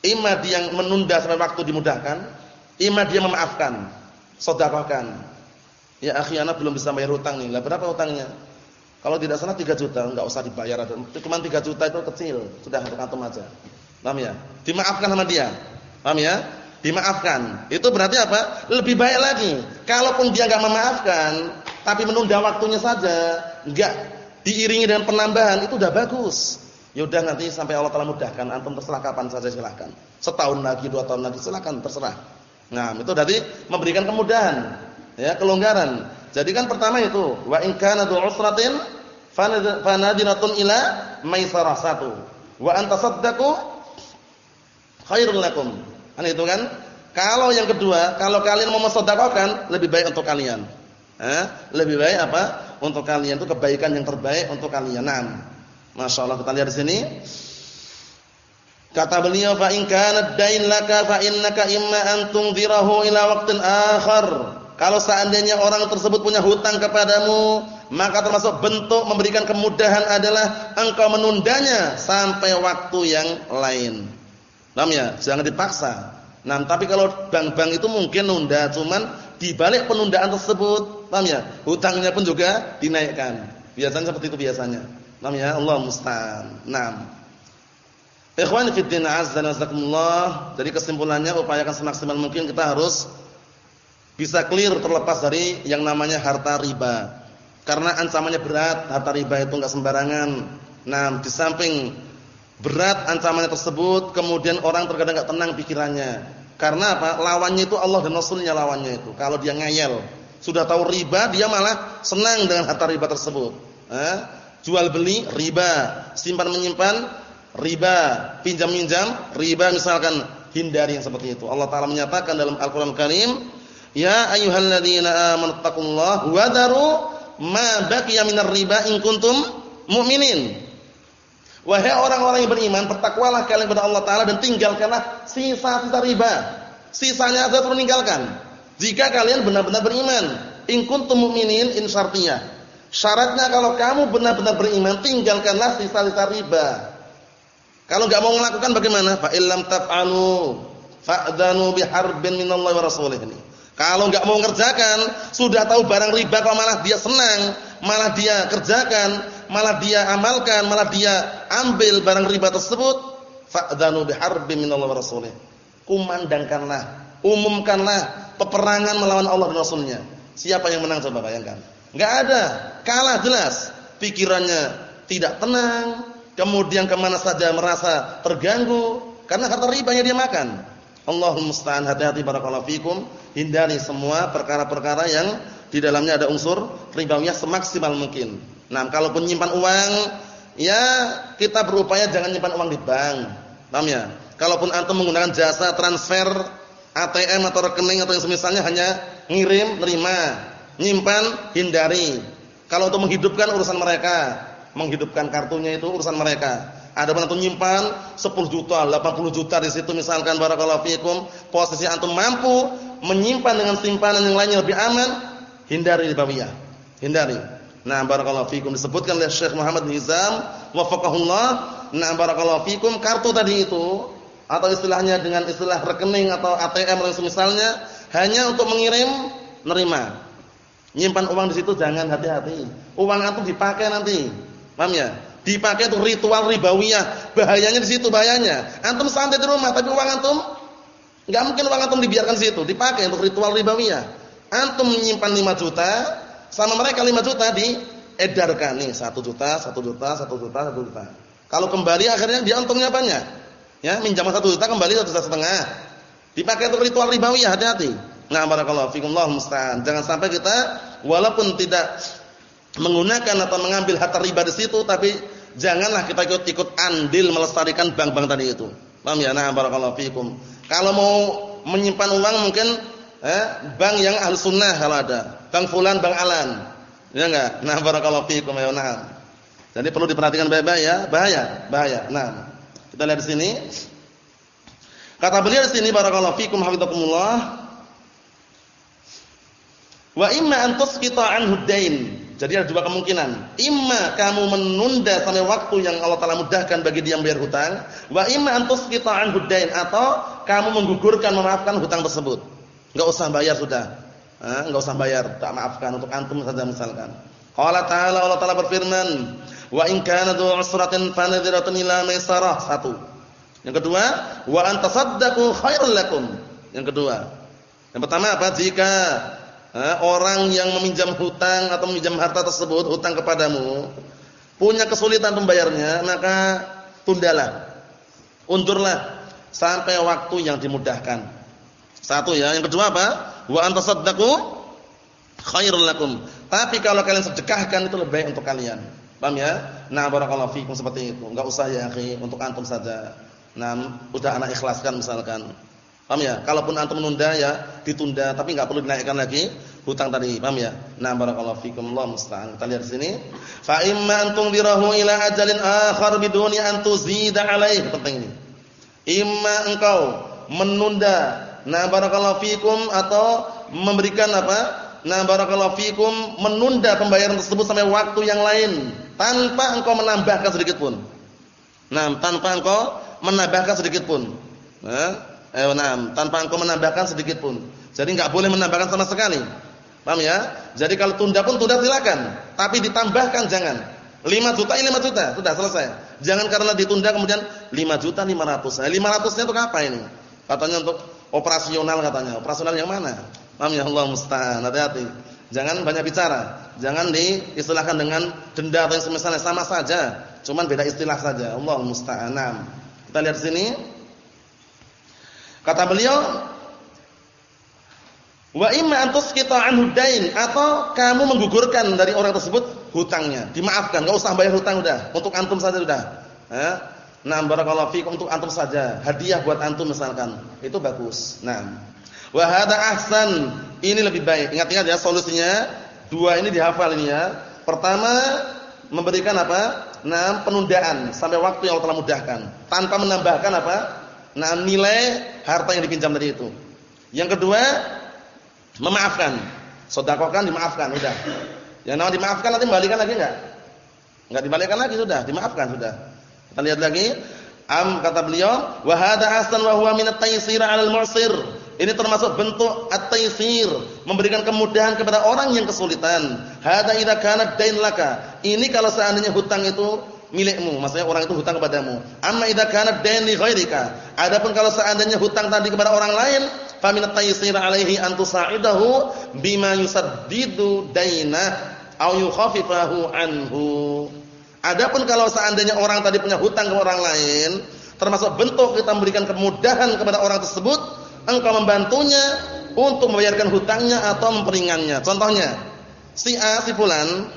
Ima dia yang menunda sampai waktu dimudahkan, ima dia memaafkan, sedekahkan. Ya akhi anak belum bisa bayar hutang nih. Lah berapa hutangnya? Kalau tidak salah 3 juta, enggak usah dibayar. Cuma 3 juta itu kecil, sudah antum aja. Paham ya? Dimaafkan sama dia. Paham ya? Dimaafkan. Itu berarti apa? Lebih baik lagi. Kalaupun dia enggak memaafkan, tapi menunda waktunya saja, enggak diiringi dengan penambahan, itu udah bagus. Ya udah nanti sampai Allah Taala mudahkan, antum terserah kapan saja silakan. Setahun lagi, dua tahun lagi silakan terserah. Nah, itu berarti memberikan kemudahan, ya, kelonggaran. Jadi kan pertama itu wa in kana du usratin ila maisarah satu. Wa anta saddaqu khairul lakum. Kan itu kan? Kalau yang kedua, kalau kalian mau mensedekahkan lebih baik untuk kalian. Eh? Lebih baik apa? Untuk kalian itu kebaikan yang terbaik untuk kalian. Naam. Masyaallah kita lihat di sini. Kata beliau fa in kana dain laka fa innaka imma an tunzirahu ila waqtin akhar. Kalau seandainya orang tersebut punya hutang kepadamu, maka termasuk bentuk memberikan kemudahan adalah engkau menundanya sampai waktu yang lain. Paham ya? Jangan dipaksa. Nah, tapi kalau bank-bank itu mungkin nunda, cuman di balik penundaan tersebut, paham ya? Hutangnya pun juga dinaikkan. Biasanya seperti itu biasanya. Paham ya? Allah musta'an. Naam. Ikhwan fi din azza Jadi kesimpulannya upayakan semaksimal mungkin kita harus bisa clear terlepas dari yang namanya harta riba. Karena ancamannya berat, harta riba itu enggak sembarangan. Nah, di samping berat ancamannya tersebut, kemudian orang terkadang enggak tenang pikirannya. Karena apa? Lawannya itu Allah dan Rasulnya lawannya itu. Kalau dia ngeyel, sudah tahu riba, dia malah senang dengan harta riba tersebut. Eh? Jual beli riba, simpan menyimpan riba, pinjam minjam riba misalkan hindari yang seperti itu. Allah taala menyatakan dalam Al-Qur'an Karim, Ya ayyuhalladzina amanu taqullaha wa daru ma baqiya minar riba in kuntum mu'minin. Wahai orang-orang yang beriman, bertakwalah kalian kepada Allah taala dan tinggalkanlah sisa-sisa riba. Sisanya saja meninggalkan. Jika kalian benar-benar beriman, in kuntum mu'minin in. Syaratnya kalau kamu benar-benar beriman, tinggalkanlah sisa-sisa riba. Kalau enggak mau melakukan bagaimana? Fa illam taf'alu fa'dhanu biharbin minallahi wa rasulih ini. Kalau enggak mau ngerjakan, sudah tahu barang riba kok malah dia senang, malah dia kerjakan, malah dia amalkan, malah dia ambil barang riba tersebut, fa'dzanu biharbin minallahi wa rasulih. Kumandangkanlah, umumkanlah peperangan melawan Allah dan Rasulnya. Siapa yang menang coba bayangkan? Enggak ada, kalah jelas. Pikirannya tidak tenang, kemudian ke mana saja merasa terganggu karena harta ribanya dia makan. Allahumma musta'an hati-hati barakallahu fikum, hindari semua perkara-perkara yang di dalamnya ada unsur ribawiyah semaksimal mungkin. Nah, kalaupun nyimpan uang, ya kita berupaya jangan nyimpan uang di bank. Paham ya? Kalaupun antum menggunakan jasa transfer ATM atau rekening atau yang semisalnya hanya ngirim, terima, nyimpan, hindari. Kalau untuk menghidupkan urusan mereka, menghidupkan kartunya itu urusan mereka. Ada pun antum nyimpan 10 juta, 80 juta di situ misalkan barakallahu fikum, posisi antum mampu menyimpan dengan simpanan yang lainnya lebih aman, hindari ribawiyah. Hindari. Nah, barakallahu fikum disebutkan oleh Syekh Muhammad Nizam wafaqahullah. Nah, barakallahu fikum kartu tadi itu atau istilahnya dengan istilah rekening atau ATM atau semisalnya hanya untuk mengirim, nerima. Nyimpan uang di situ jangan hati-hati. Uang antum dipakai nanti. Paham ya? Dipakai untuk ritual ribawiyah. Bahayanya di situ bahayanya. Antum santai di rumah tapi uang antum enggak mungkin uang antum dibiarkan di situ, dipakai untuk ritual ribawiyah. Antum menyimpan 5 juta, sama mereka 5 juta diedarkan nih 1 juta, 1 juta, 1 juta, 1 juta. Kalau kembali akhirnya dia untungnya banyak. Ya, minjam 1 juta kembali 1 juta setengah. Dipakai untuk ritual ribawiyah, hati-hati. Nah, barakallahu fikum Allah musta'an. Jangan sampai kita walaupun tidak menggunakan atau mengambil harta riba di situ tapi janganlah kita ikut-ikut andil melestarikan bank-bank tadi itu. Paham ya? Nah, barakallahu fikum. Kalau mau menyimpan uang mungkin eh, bank yang ahli sunnah kalau ada. Bank fulan, bank alan. Ya enggak? Nah, barakallahu fikum ya nah. Jadi perlu diperhatikan baik-baik ya, bahaya, bahaya. Nah, kita lihat di sini. Kata beliau di sini barakallahu fikum hafizakumullah. Wa imma an tusqita anhu dain. Jadi ada dua kemungkinan. Imma kamu menunda sampai waktu yang Allah Taala mudahkan bagi dia membayar hutang, wa imma an tusqita anhu dain atau kamu menggugurkan memaafkan hutang tersebut. Enggak usah bayar sudah. Enggak usah bayar, tak maafkan untuk antum saja misalkan. Qala ta'ala Allah Taala berfirman, wa in kana dhu usratin fanadhiratun ila maisarah. Satu. Yang kedua, wa an tasaddaqu khairul lakum. Yang kedua. Yang pertama apa? Jika orang yang meminjam hutang atau meminjam harta tersebut hutang kepadamu punya kesulitan membayarnya maka tundalah undurlah sampai waktu yang dimudahkan satu ya yang kedua apa wa antasaddaqu khairul lakum tapi kalau kalian sedekahkan itu lebih baik untuk kalian paham ya nah barakallahu fikum seperti itu enggak usah ya akhi untuk antum saja nah udah anak ikhlaskan misalkan Paham ya? Kalaupun antum menunda ya ditunda tapi enggak perlu dinaikkan lagi hutang tadi. Paham ya? Nah, barakallahu fikum Allah musta'an. Kita lihat sini. Fa imma antum birahu ila ajalin akhar biduni an tuzida alaih. Penting ini. Imma engkau menunda nah barakallahu fikum atau memberikan apa? Nah barakallahu fikum menunda pembayaran tersebut sampai waktu yang lain tanpa engkau menambahkan sedikit pun. Nah, tanpa engkau menambahkan sedikit pun. Nah, Eh, nah, tanpa engkau menambahkan sedikit pun. Jadi enggak boleh menambahkan sama sekali. Paham ya? Jadi kalau tunda pun tunda silakan, tapi ditambahkan jangan. 5 juta ini 5 juta, sudah selesai. Jangan karena ditunda kemudian 5 juta 500. Nah, 500-nya untuk apa ini? Katanya untuk operasional katanya. Operasional yang mana? Paham ya Allah musta'an. Hati-hati. Jangan banyak bicara. Jangan diistilahkan dengan denda atau yang semisalnya sama saja. Cuman beda istilah saja. Allah musta'an. Kita lihat sini. Kata beliau, wa imma an tusqita anhu atau kamu menggugurkan dari orang tersebut hutangnya, dimaafkan, enggak usah bayar hutang udah, untuk antum saja udah. Eh? Nah, barakallahu fikum untuk antum saja, hadiah buat antum misalkan. Itu bagus. Nah, wa hadza ahsan. Ini lebih baik. Ingat-ingat ya solusinya. Dua ini dihafal ini ya. Pertama, memberikan apa? Nah, penundaan sampai waktu yang Allah telah mudahkan tanpa menambahkan apa? Nah, nilai harta yang dipinjam tadi itu. Yang kedua, memaafkan. Sedekahkan dimaafkan, udah. Yang namanya dimaafkan nanti kembalikan lagi enggak? Enggak dibalikan lagi sudah, dimaafkan sudah. Kita lihat lagi. Am kata beliau, wa hadza ahsan wa huwa min at-taysir 'alal mu'sir. Ini termasuk bentuk at-taysir, memberikan kemudahan kepada orang yang kesulitan. Hadza idza kana dain laka. Ini kalau seandainya hutang itu milikmu, maksudnya orang itu hutang kepadamu. Amma idza kana dain li ghairika. Adapun kalau seandainya hutang tadi kepada orang lain, fa min at-taysir alaihi an tusa'idahu bima yusaddidu dainah aw yukhafifahu anhu. Adapun kalau seandainya orang tadi punya hutang ke orang lain, termasuk bentuk kita memberikan kemudahan kepada orang tersebut, engkau membantunya untuk membayarkan hutangnya atau memperingannya. Contohnya, si A si fulan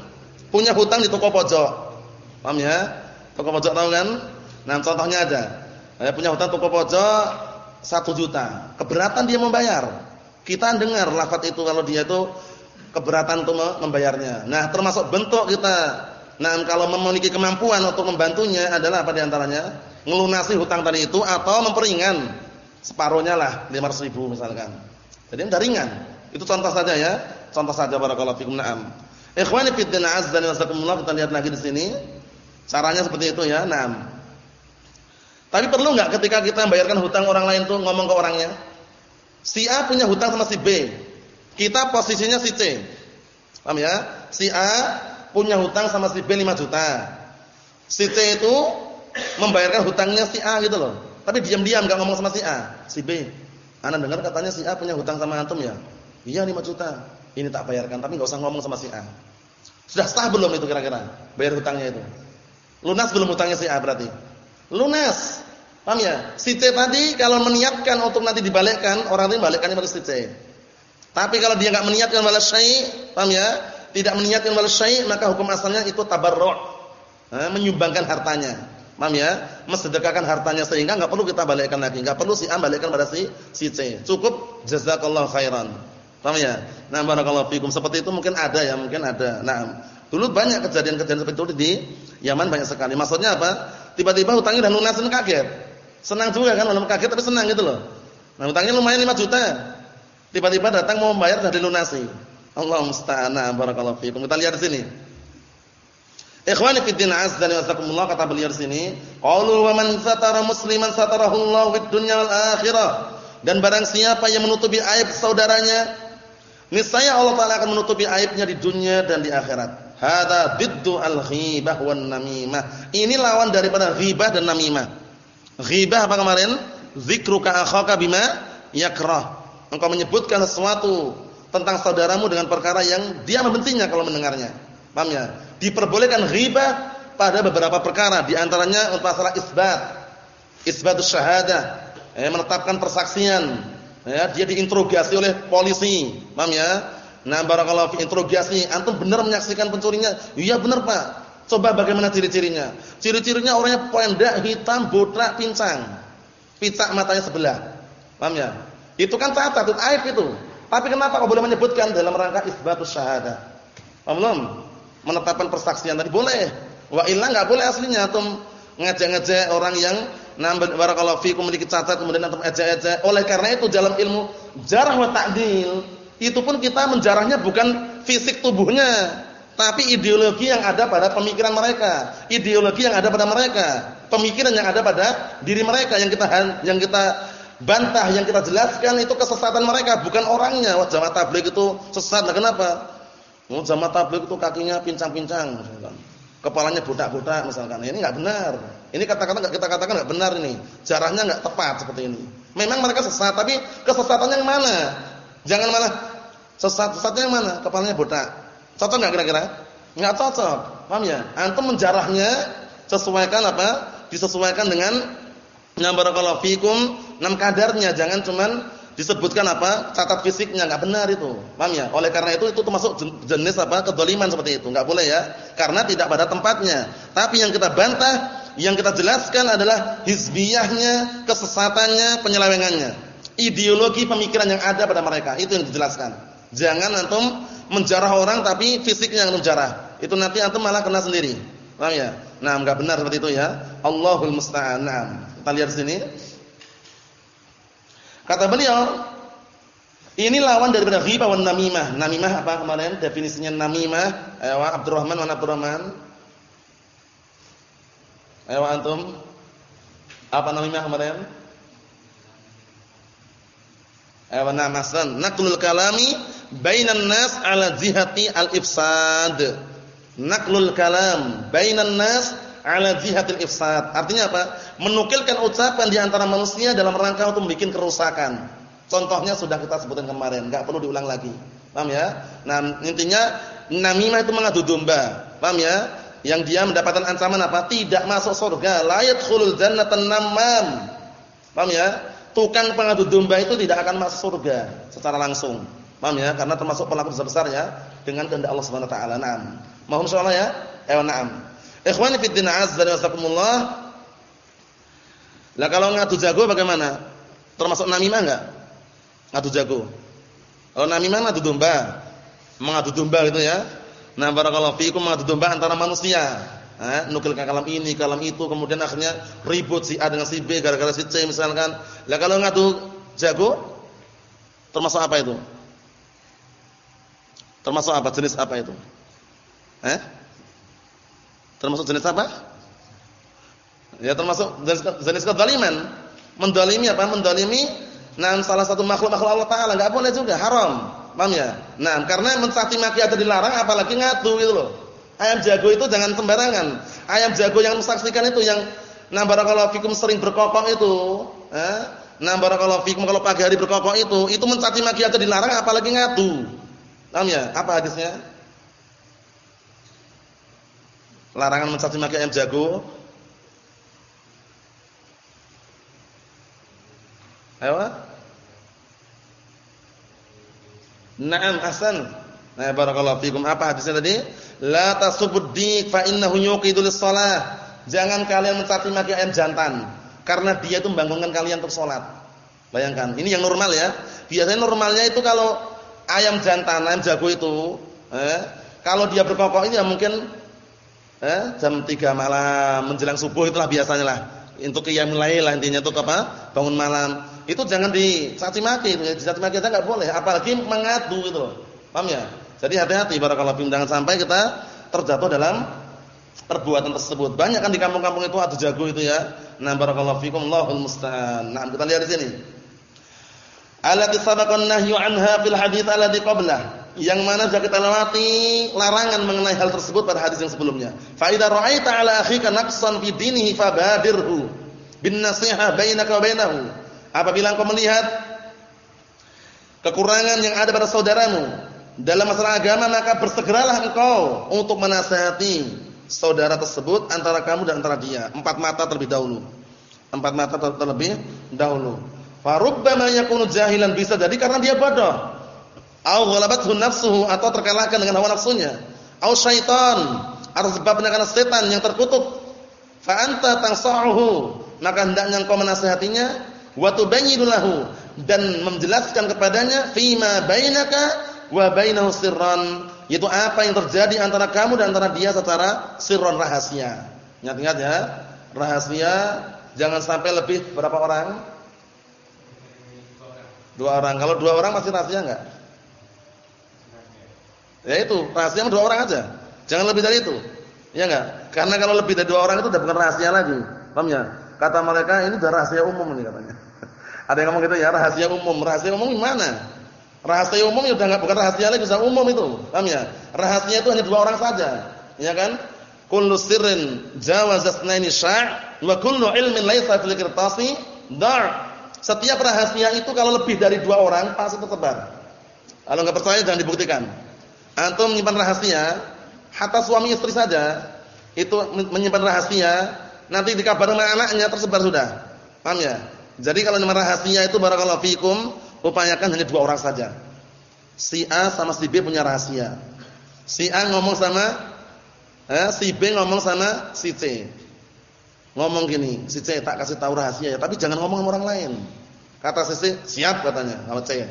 punya hutang di toko pojok Paham ya? Toko pojok tahu kan? Nah, contohnya ada. Saya punya hutang toko pojok 1 juta. Keberatan dia membayar. Kita dengar lafaz itu kalau dia itu keberatan untuk membayarnya. Nah, termasuk bentuk kita Nah, kalau memiliki kemampuan untuk membantunya adalah apa di antaranya? Ngelunasi hutang tadi itu atau memperingan separuhnya lah 500 ribu misalkan. Jadi udah ringan. Itu contoh saja ya. Contoh saja barakallahu fikum. Naam. Ikhwani fid din azza wa jalla kita lihat lagi di sini. Caranya seperti itu ya. Nah. Tapi perlu nggak ketika kita membayarkan hutang orang lain tuh ngomong ke orangnya? Si A punya hutang sama si B. Kita posisinya si C. Paham ya? Si A punya hutang sama si B 5 juta. Si C itu membayarkan hutangnya si A gitu loh. Tapi diam-diam enggak ngomong sama si A, si B. Ana dengar katanya si A punya hutang sama antum ya? Iya 5 juta. Ini tak bayarkan, tapi enggak usah ngomong sama si A. Sudah sah belum itu kira-kira bayar hutangnya itu? Lunas belum hutangnya si A berarti? Lunas. Paham ya? Si C tadi kalau meniatkan untuk nanti dibalikkan, orang ini balikkannya pada si C. Tapi kalau dia enggak meniatkan balas syai', paham ya? Tidak meniatkan balas syai', maka hukum asalnya itu tabarru'. Menyumbangkan hartanya. Paham ya? Mensedekahkan hartanya sehingga enggak perlu kita balikkan lagi, enggak perlu si A balikkan pada si si C. Cukup jazakallahu khairan. Paham ya? Nah, barakallahu fikum. Seperti itu mungkin ada ya, mungkin ada. Nah, Dulu banyak kejadian-kejadian seperti itu di Yaman banyak sekali. Maksudnya apa? Tiba-tiba hutangnya udah lunasin kaget. Senang juga kan, walaupun kaget tapi senang gitu loh. Nah, hutangnya lumayan 5 juta. Tiba-tiba datang mau membayar sudah dilunasi. Allah musta'an. Barakallahu fiikum. Kita lihat di sini. Ikhwani fi din azza wa jazakumullah kata beliau di sini, qalu wa man satara musliman satarahu Allah fid dunya wal akhirah. Dan barang siapa yang menutupi aib saudaranya, niscaya Allah taala akan menutupi aibnya di dunia dan di akhirat. Hada diddu al-ghibah wan namimah. Ini lawan daripada ghibah dan namimah. Ghibah apa kemarin? Zikruka akhaka bima yakrah. Engkau menyebutkan sesuatu tentang saudaramu dengan perkara yang dia membencinya kalau mendengarnya. Paham ya? Diperbolehkan ghibah pada beberapa perkara, di antaranya untuk masalah isbat. Isbatus syahadah. Eh, menetapkan persaksian. Ya, dia diinterogasi oleh polisi. Paham ya? Nah, barakallahu fi interogasi, antum benar menyaksikan pencurinya? Iya benar, Pak. Coba bagaimana ciri-cirinya? Ciri-cirinya orangnya pendek, hitam, botak, pincang. Picak matanya sebelah. Paham ya? Itu kan cacat, itu aib itu. Tapi kenapa kau boleh menyebutkan dalam rangka isbatus syahadah? Belum? Menetapkan persaksian tadi boleh. Wa illa enggak boleh aslinya antum ngejek-ngejek orang yang nambah barakallahu fikum memiliki cacat kemudian antum ejek-ejek. Oleh karena itu dalam ilmu jarah wa ta'dil itu pun kita menjarahnya bukan fisik tubuhnya, tapi ideologi yang ada pada pemikiran mereka, ideologi yang ada pada mereka, pemikiran yang ada pada diri mereka yang kita yang kita bantah, yang kita jelaskan itu kesesatan mereka, bukan orangnya. Wah, jamaah tabligh itu sesat. Nah, kenapa? Oh, jamaah tabligh itu kakinya pincang-pincang Kepalanya budak-budak misalkan. Ini enggak benar. Ini kata-kata kita katakan enggak benar ini. Jarahnya enggak tepat seperti ini. Memang mereka sesat, tapi kesesatannya yang mana? Jangan malah Sesat-sesatnya yang mana? Kepalanya botak. Cocok enggak kira-kira? Enggak cocok. Paham ya? Antum menjarahnya sesuaikan apa? Disesuaikan dengan yang fikum enam kadarnya, jangan cuman disebutkan apa? catat fisiknya enggak benar itu. Paham ya? Oleh karena itu itu termasuk jenis apa? kedzaliman seperti itu. Enggak boleh ya. Karena tidak pada tempatnya. Tapi yang kita bantah, yang kita jelaskan adalah hizbiyahnya, kesesatannya, penyelewengannya. Ideologi pemikiran yang ada pada mereka, itu yang dijelaskan. Jangan antum menjarah orang tapi fisiknya yang menjarah. Itu nanti antum malah kena sendiri. Paham ya? Nah, enggak benar seperti itu ya. Allahul musta'an. Kita lihat sini. Kata beliau, ini lawan daripada ghibah wan namimah. Namimah apa kemarin definisinya namimah? Ayo Abdurrahman mana Abdurrahman? Ayo antum. Apa namimah kemarin? Ayo namasan. Naqlul kalami bainan nas ala zihati al-ifsad. Naqlul kalam bainan nas ala zihatil ifsad. Artinya apa? Menukilkan ucapan di antara manusia dalam rangka untuk membuat kerusakan. Contohnya sudah kita sebutkan kemarin, enggak perlu diulang lagi. Paham ya? Nah, intinya namimah itu mengadu domba. Paham ya? Yang dia mendapatkan ancaman apa? Tidak masuk surga. La yadkhulul jannatan namam. Paham ya? Tukang pengadu domba itu tidak akan masuk surga secara langsung. Paham ya? Karena termasuk pelaku besar ya dengan kehendak Allah Subhanahu wa taala. Naam. Mohon insyaallah ya. Eh na'am. Ikhwani fi din azza wa jazakumullah. Lah kalau ngadu jago bagaimana? Termasuk namimah enggak? Ngadu jago. Kalau namimah ngadu domba. Mengadu domba gitu ya. Nah, barakallahu fiikum mengadu domba antara manusia. Eh, nukilkan kalam ini, kalam itu, kemudian akhirnya ribut si A dengan si B gara-gara si C misalkan. Lah kalau ngadu jago termasuk apa itu? Termasuk apa? Jenis apa itu? Eh? Termasuk jenis apa? Ya termasuk jenis, jenis. Mendalimi apa? Mendalimi nah salah satu makhluk-makhluk Allah Taala enggak boleh juga, haram. Paham ya? Nah, karena mencaci maki ada dilarang apalagi ngatu gitu loh. Ayam jago itu jangan sembarangan. Ayam jago yang mensaksikan itu yang nah barakallahu fikum sering berkokok itu, eh? Nah barakallahu fikum kalau pagi hari berkokok itu, itu mencaci maki ada dilarang apalagi ngatu. Paham ya? Apa hadisnya? Larangan mencaci maki ayam jago. Ayo. Naam Hasan. Nah, barakallahu fikum. Apa hadisnya tadi? La tasubud dik fa innahu yuqidul shalah. Jangan kalian mencaci maki ayam jantan karena dia itu membangunkan kalian untuk salat. Bayangkan, ini yang normal ya. Biasanya normalnya itu kalau ayam jantan, ayam jago itu, eh, Kalau dia berkokok ini ya mungkin eh, jam 3 malam menjelang subuh itulah biasanya lah. Untuk qiyamul lail lah intinya itu apa? Bangun malam. Itu jangan dicaci maki, dicaci maki aja enggak boleh, apalagi mengadu gitu loh. Paham ya? Jadi hati-hati barakallahu fikum jangan sampai kita terjatuh dalam perbuatan tersebut. Banyak kan di kampung-kampung itu adu jago itu ya. Nah barakallahu fikum Allahul musta'an. Nah, kita lihat di sini. Allati sabaqan nahyu anha fil hadits alladhi qablah yang mana sudah kita lewati larangan mengenai hal tersebut pada hadis yang sebelumnya. Fa idza ra'aita 'ala akhika naqsan fabadirhu bin nasihah bainaka wa bainahu. Apabila engkau melihat kekurangan yang ada pada saudaramu dalam masalah agama maka bersegeralah engkau untuk menasihati saudara tersebut antara kamu dan antara dia. Empat mata terlebih dahulu. Empat mata terlebih dahulu. Farubbama yakunu jahilan bisa jadi karena dia bodoh Au ghalabathu nafsuhu atau terkalahkan dengan hawa nafsunya. Au syaitan atau sebabnya karena setan yang terkutuk. Fa anta tansahu maka hendaknya engkau menasihatinya wa tubayyinu lahu dan menjelaskan kepadanya fima bainaka wa bainahu sirran yaitu apa yang terjadi antara kamu dan antara dia secara sirron rahasia. Ingat-ingat ya, rahasia jangan sampai lebih berapa orang? Dua orang. Kalau dua orang masih rahasia enggak? Ya itu, rahasia dua orang aja. Jangan lebih dari itu. Ya enggak? Karena kalau lebih dari dua orang itu udah bukan rahasia lagi. Paham ya? Kata mereka ini udah rahasia umum ini katanya. <laughs> Ada yang ngomong gitu ya, rahasia umum. Rahasia umum gimana? Rahasia umum ya udah enggak bukan rahasia lagi, sudah umum itu. Paham ya? Rahasia itu hanya dua orang saja. Ya kan? Kullu sirrin jawazat naini sya' wa kullu ilmin laisa fil qirtasi dar'. Setiap rahasia itu kalau lebih dari dua orang pasti tersebar. Kalau enggak percaya jangan dibuktikan. Antum menyimpan rahasia, hatta suami istri saja itu menyimpan rahasia, nanti dikabarin sama anaknya tersebar sudah. Paham ya? Jadi kalau menyimpan rahasia itu barakallahu fikum, upayakan hanya dua orang saja. Si A sama si B punya rahasia. Si A ngomong sama eh, si B ngomong sama si C. Ngomong gini, si C tak kasih tahu rahasia ya, tapi jangan ngomong sama orang lain. Kata si C, siap katanya sama C.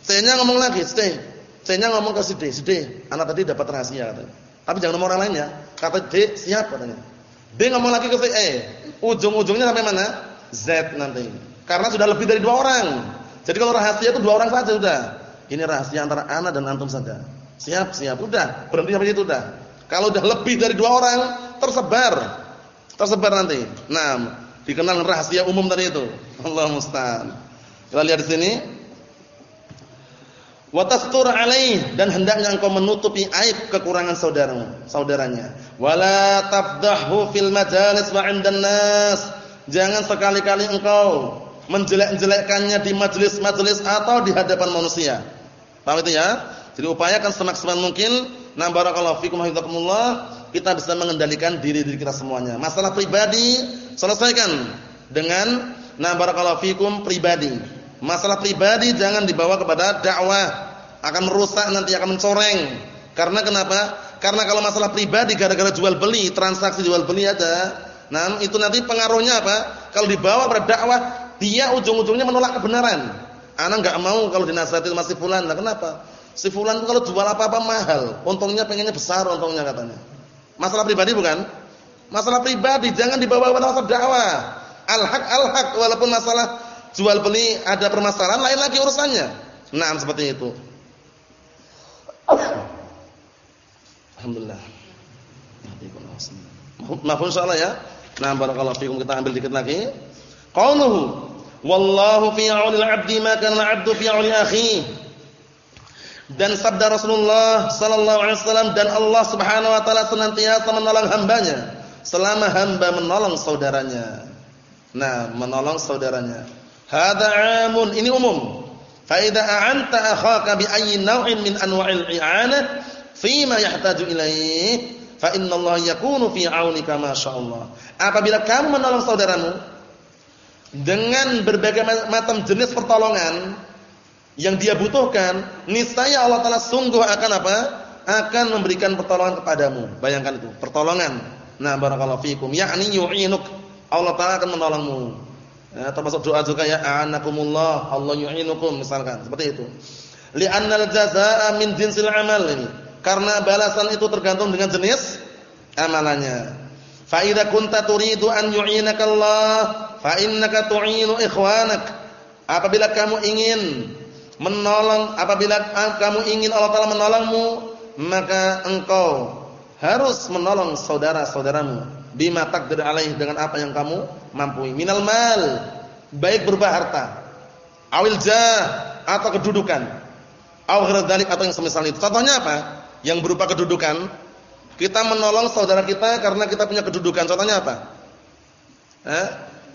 C-nya ngomong lagi, C, C-nya ngomong ke si D, si D, anak tadi dapat rahasia katanya. Tapi jangan ngomong orang lain ya. Kata D, siap katanya. D ngomong lagi ke si E. Ujung-ujungnya sampai mana? Z nanti. Karena sudah lebih dari dua orang. Jadi kalau rahasia itu dua orang saja sudah. Ini rahasia antara anak dan antum saja. Siap, siap. Udah, berhenti sampai situ udah. Kalau udah lebih dari dua orang, tersebar. Tersebar nanti. Nah, dikenal rahasia umum tadi itu. Allah musta'an. Kita lihat di sini wa tastur alaih dan hendaknya engkau menutupi aib kekurangan saudaramu saudaranya. Wala tafdahu fil majalis wa 'indan jangan sekali-kali engkau menjelek-jelekkannya di majelis-majelis atau di hadapan manusia. Paham itu ya? Jadi upayakan semaksimal mungkin. Na barakallahu fikum hafizakumullah. Kita bisa mengendalikan diri-diri kita semuanya. Masalah pribadi selesaikan dengan na barakallahu fikum pribadi Masalah pribadi jangan dibawa kepada dakwah, akan merusak nanti akan mencoreng. Karena kenapa? Karena kalau masalah pribadi gara-gara jual beli, transaksi jual beli aja, nah itu nanti pengaruhnya apa? Kalau dibawa pada dakwah, dia ujung-ujungnya menolak kebenaran. Anak nggak mau kalau dinasihati masih fulan. Lah kenapa? Si fulan kalau jual apa-apa mahal, untungnya pengennya besar untungnya katanya. Masalah pribadi bukan? Masalah pribadi jangan dibawa pada masalah dakwah. Al-haq al-haq walaupun masalah jual beli ada permasalahan lain lagi urusannya. Nah, seperti itu. Alhamdulillah. Maaf insyaallah ya. Nah, barakallahu fikum kita ambil dikit lagi. Qauluhu wallahu fi 'aunil 'abdi ma kana 'abdu fi 'auni akhi. Dan sabda Rasulullah sallallahu alaihi wasallam dan Allah Subhanahu wa taala senantiasa menolong hambanya selama hamba menolong saudaranya. Nah, menolong saudaranya. Hada 'amun, ini umum. Fa idza a'anta akhaka bi ayyi naw'in min anwa'il i'anah fi ma yahtaju ilaih, fa Allah yakunu fi 'aunika masyaallah. Apabila kamu menolong saudaramu dengan berbagai macam jenis pertolongan yang dia butuhkan, niscaya Allah Taala sungguh akan apa? Akan memberikan pertolongan kepadamu. Bayangkan itu, pertolongan. Nah, barakallahu fikum, yakni yu'inuk. Allah Taala akan menolongmu. Ya, termasuk doa juga ya anakumullah Allah yu'inukum misalkan seperti itu. Li'annal jazaa'a min jinsil amal ini. Karena balasan itu tergantung dengan jenis amalannya. Fa idza kunta turidu an yu'inaka Allah fa innaka tu'inu ikhwanak. Apabila kamu ingin menolong, apabila kamu ingin Allah Taala menolongmu, maka engkau harus menolong saudara-saudaramu bima takdir alaih dengan apa yang kamu mampu. Minal mal, baik berupa harta, awil jah atau kedudukan, aw atau yang semisal itu. Contohnya apa? Yang berupa kedudukan, kita menolong saudara kita karena kita punya kedudukan. Contohnya apa? Eh?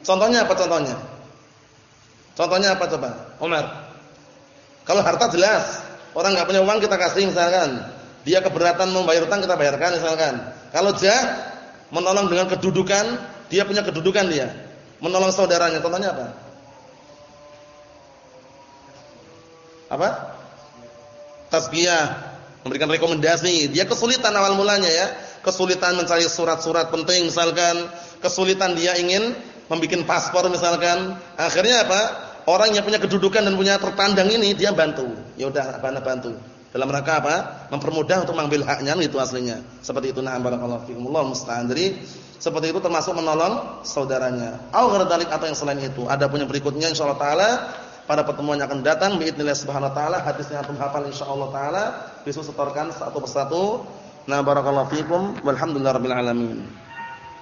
Contohnya apa contohnya? Contohnya apa coba? Umar. Kalau harta jelas, orang nggak punya uang kita kasih misalkan. Dia keberatan membayar utang kita bayarkan misalkan. Kalau jah menolong dengan kedudukan, dia punya kedudukan dia. Menolong saudaranya, contohnya apa? Apa? Tasbiyah, memberikan rekomendasi. Dia kesulitan awal mulanya ya, kesulitan mencari surat-surat penting misalkan, kesulitan dia ingin membuat paspor misalkan. Akhirnya apa? Orang yang punya kedudukan dan punya terpandang ini dia bantu. Ya udah, bantu. Dalam rangka apa? Mempermudah untuk mengambil haknya anu, itu aslinya. Seperti itu nah barakallahu fikumullah musta'an. Jadi seperti itu termasuk menolong saudaranya. Au ghairdalik atau yang selain itu. Ada punya berikutnya insyaallah taala pada pertemuan yang akan datang biidznillah subhanahu wa taala hadisnya antum hafal insyaallah taala bisa setorkan satu persatu. Nah barakallahu fikum walhamdulillahirabbil alamin.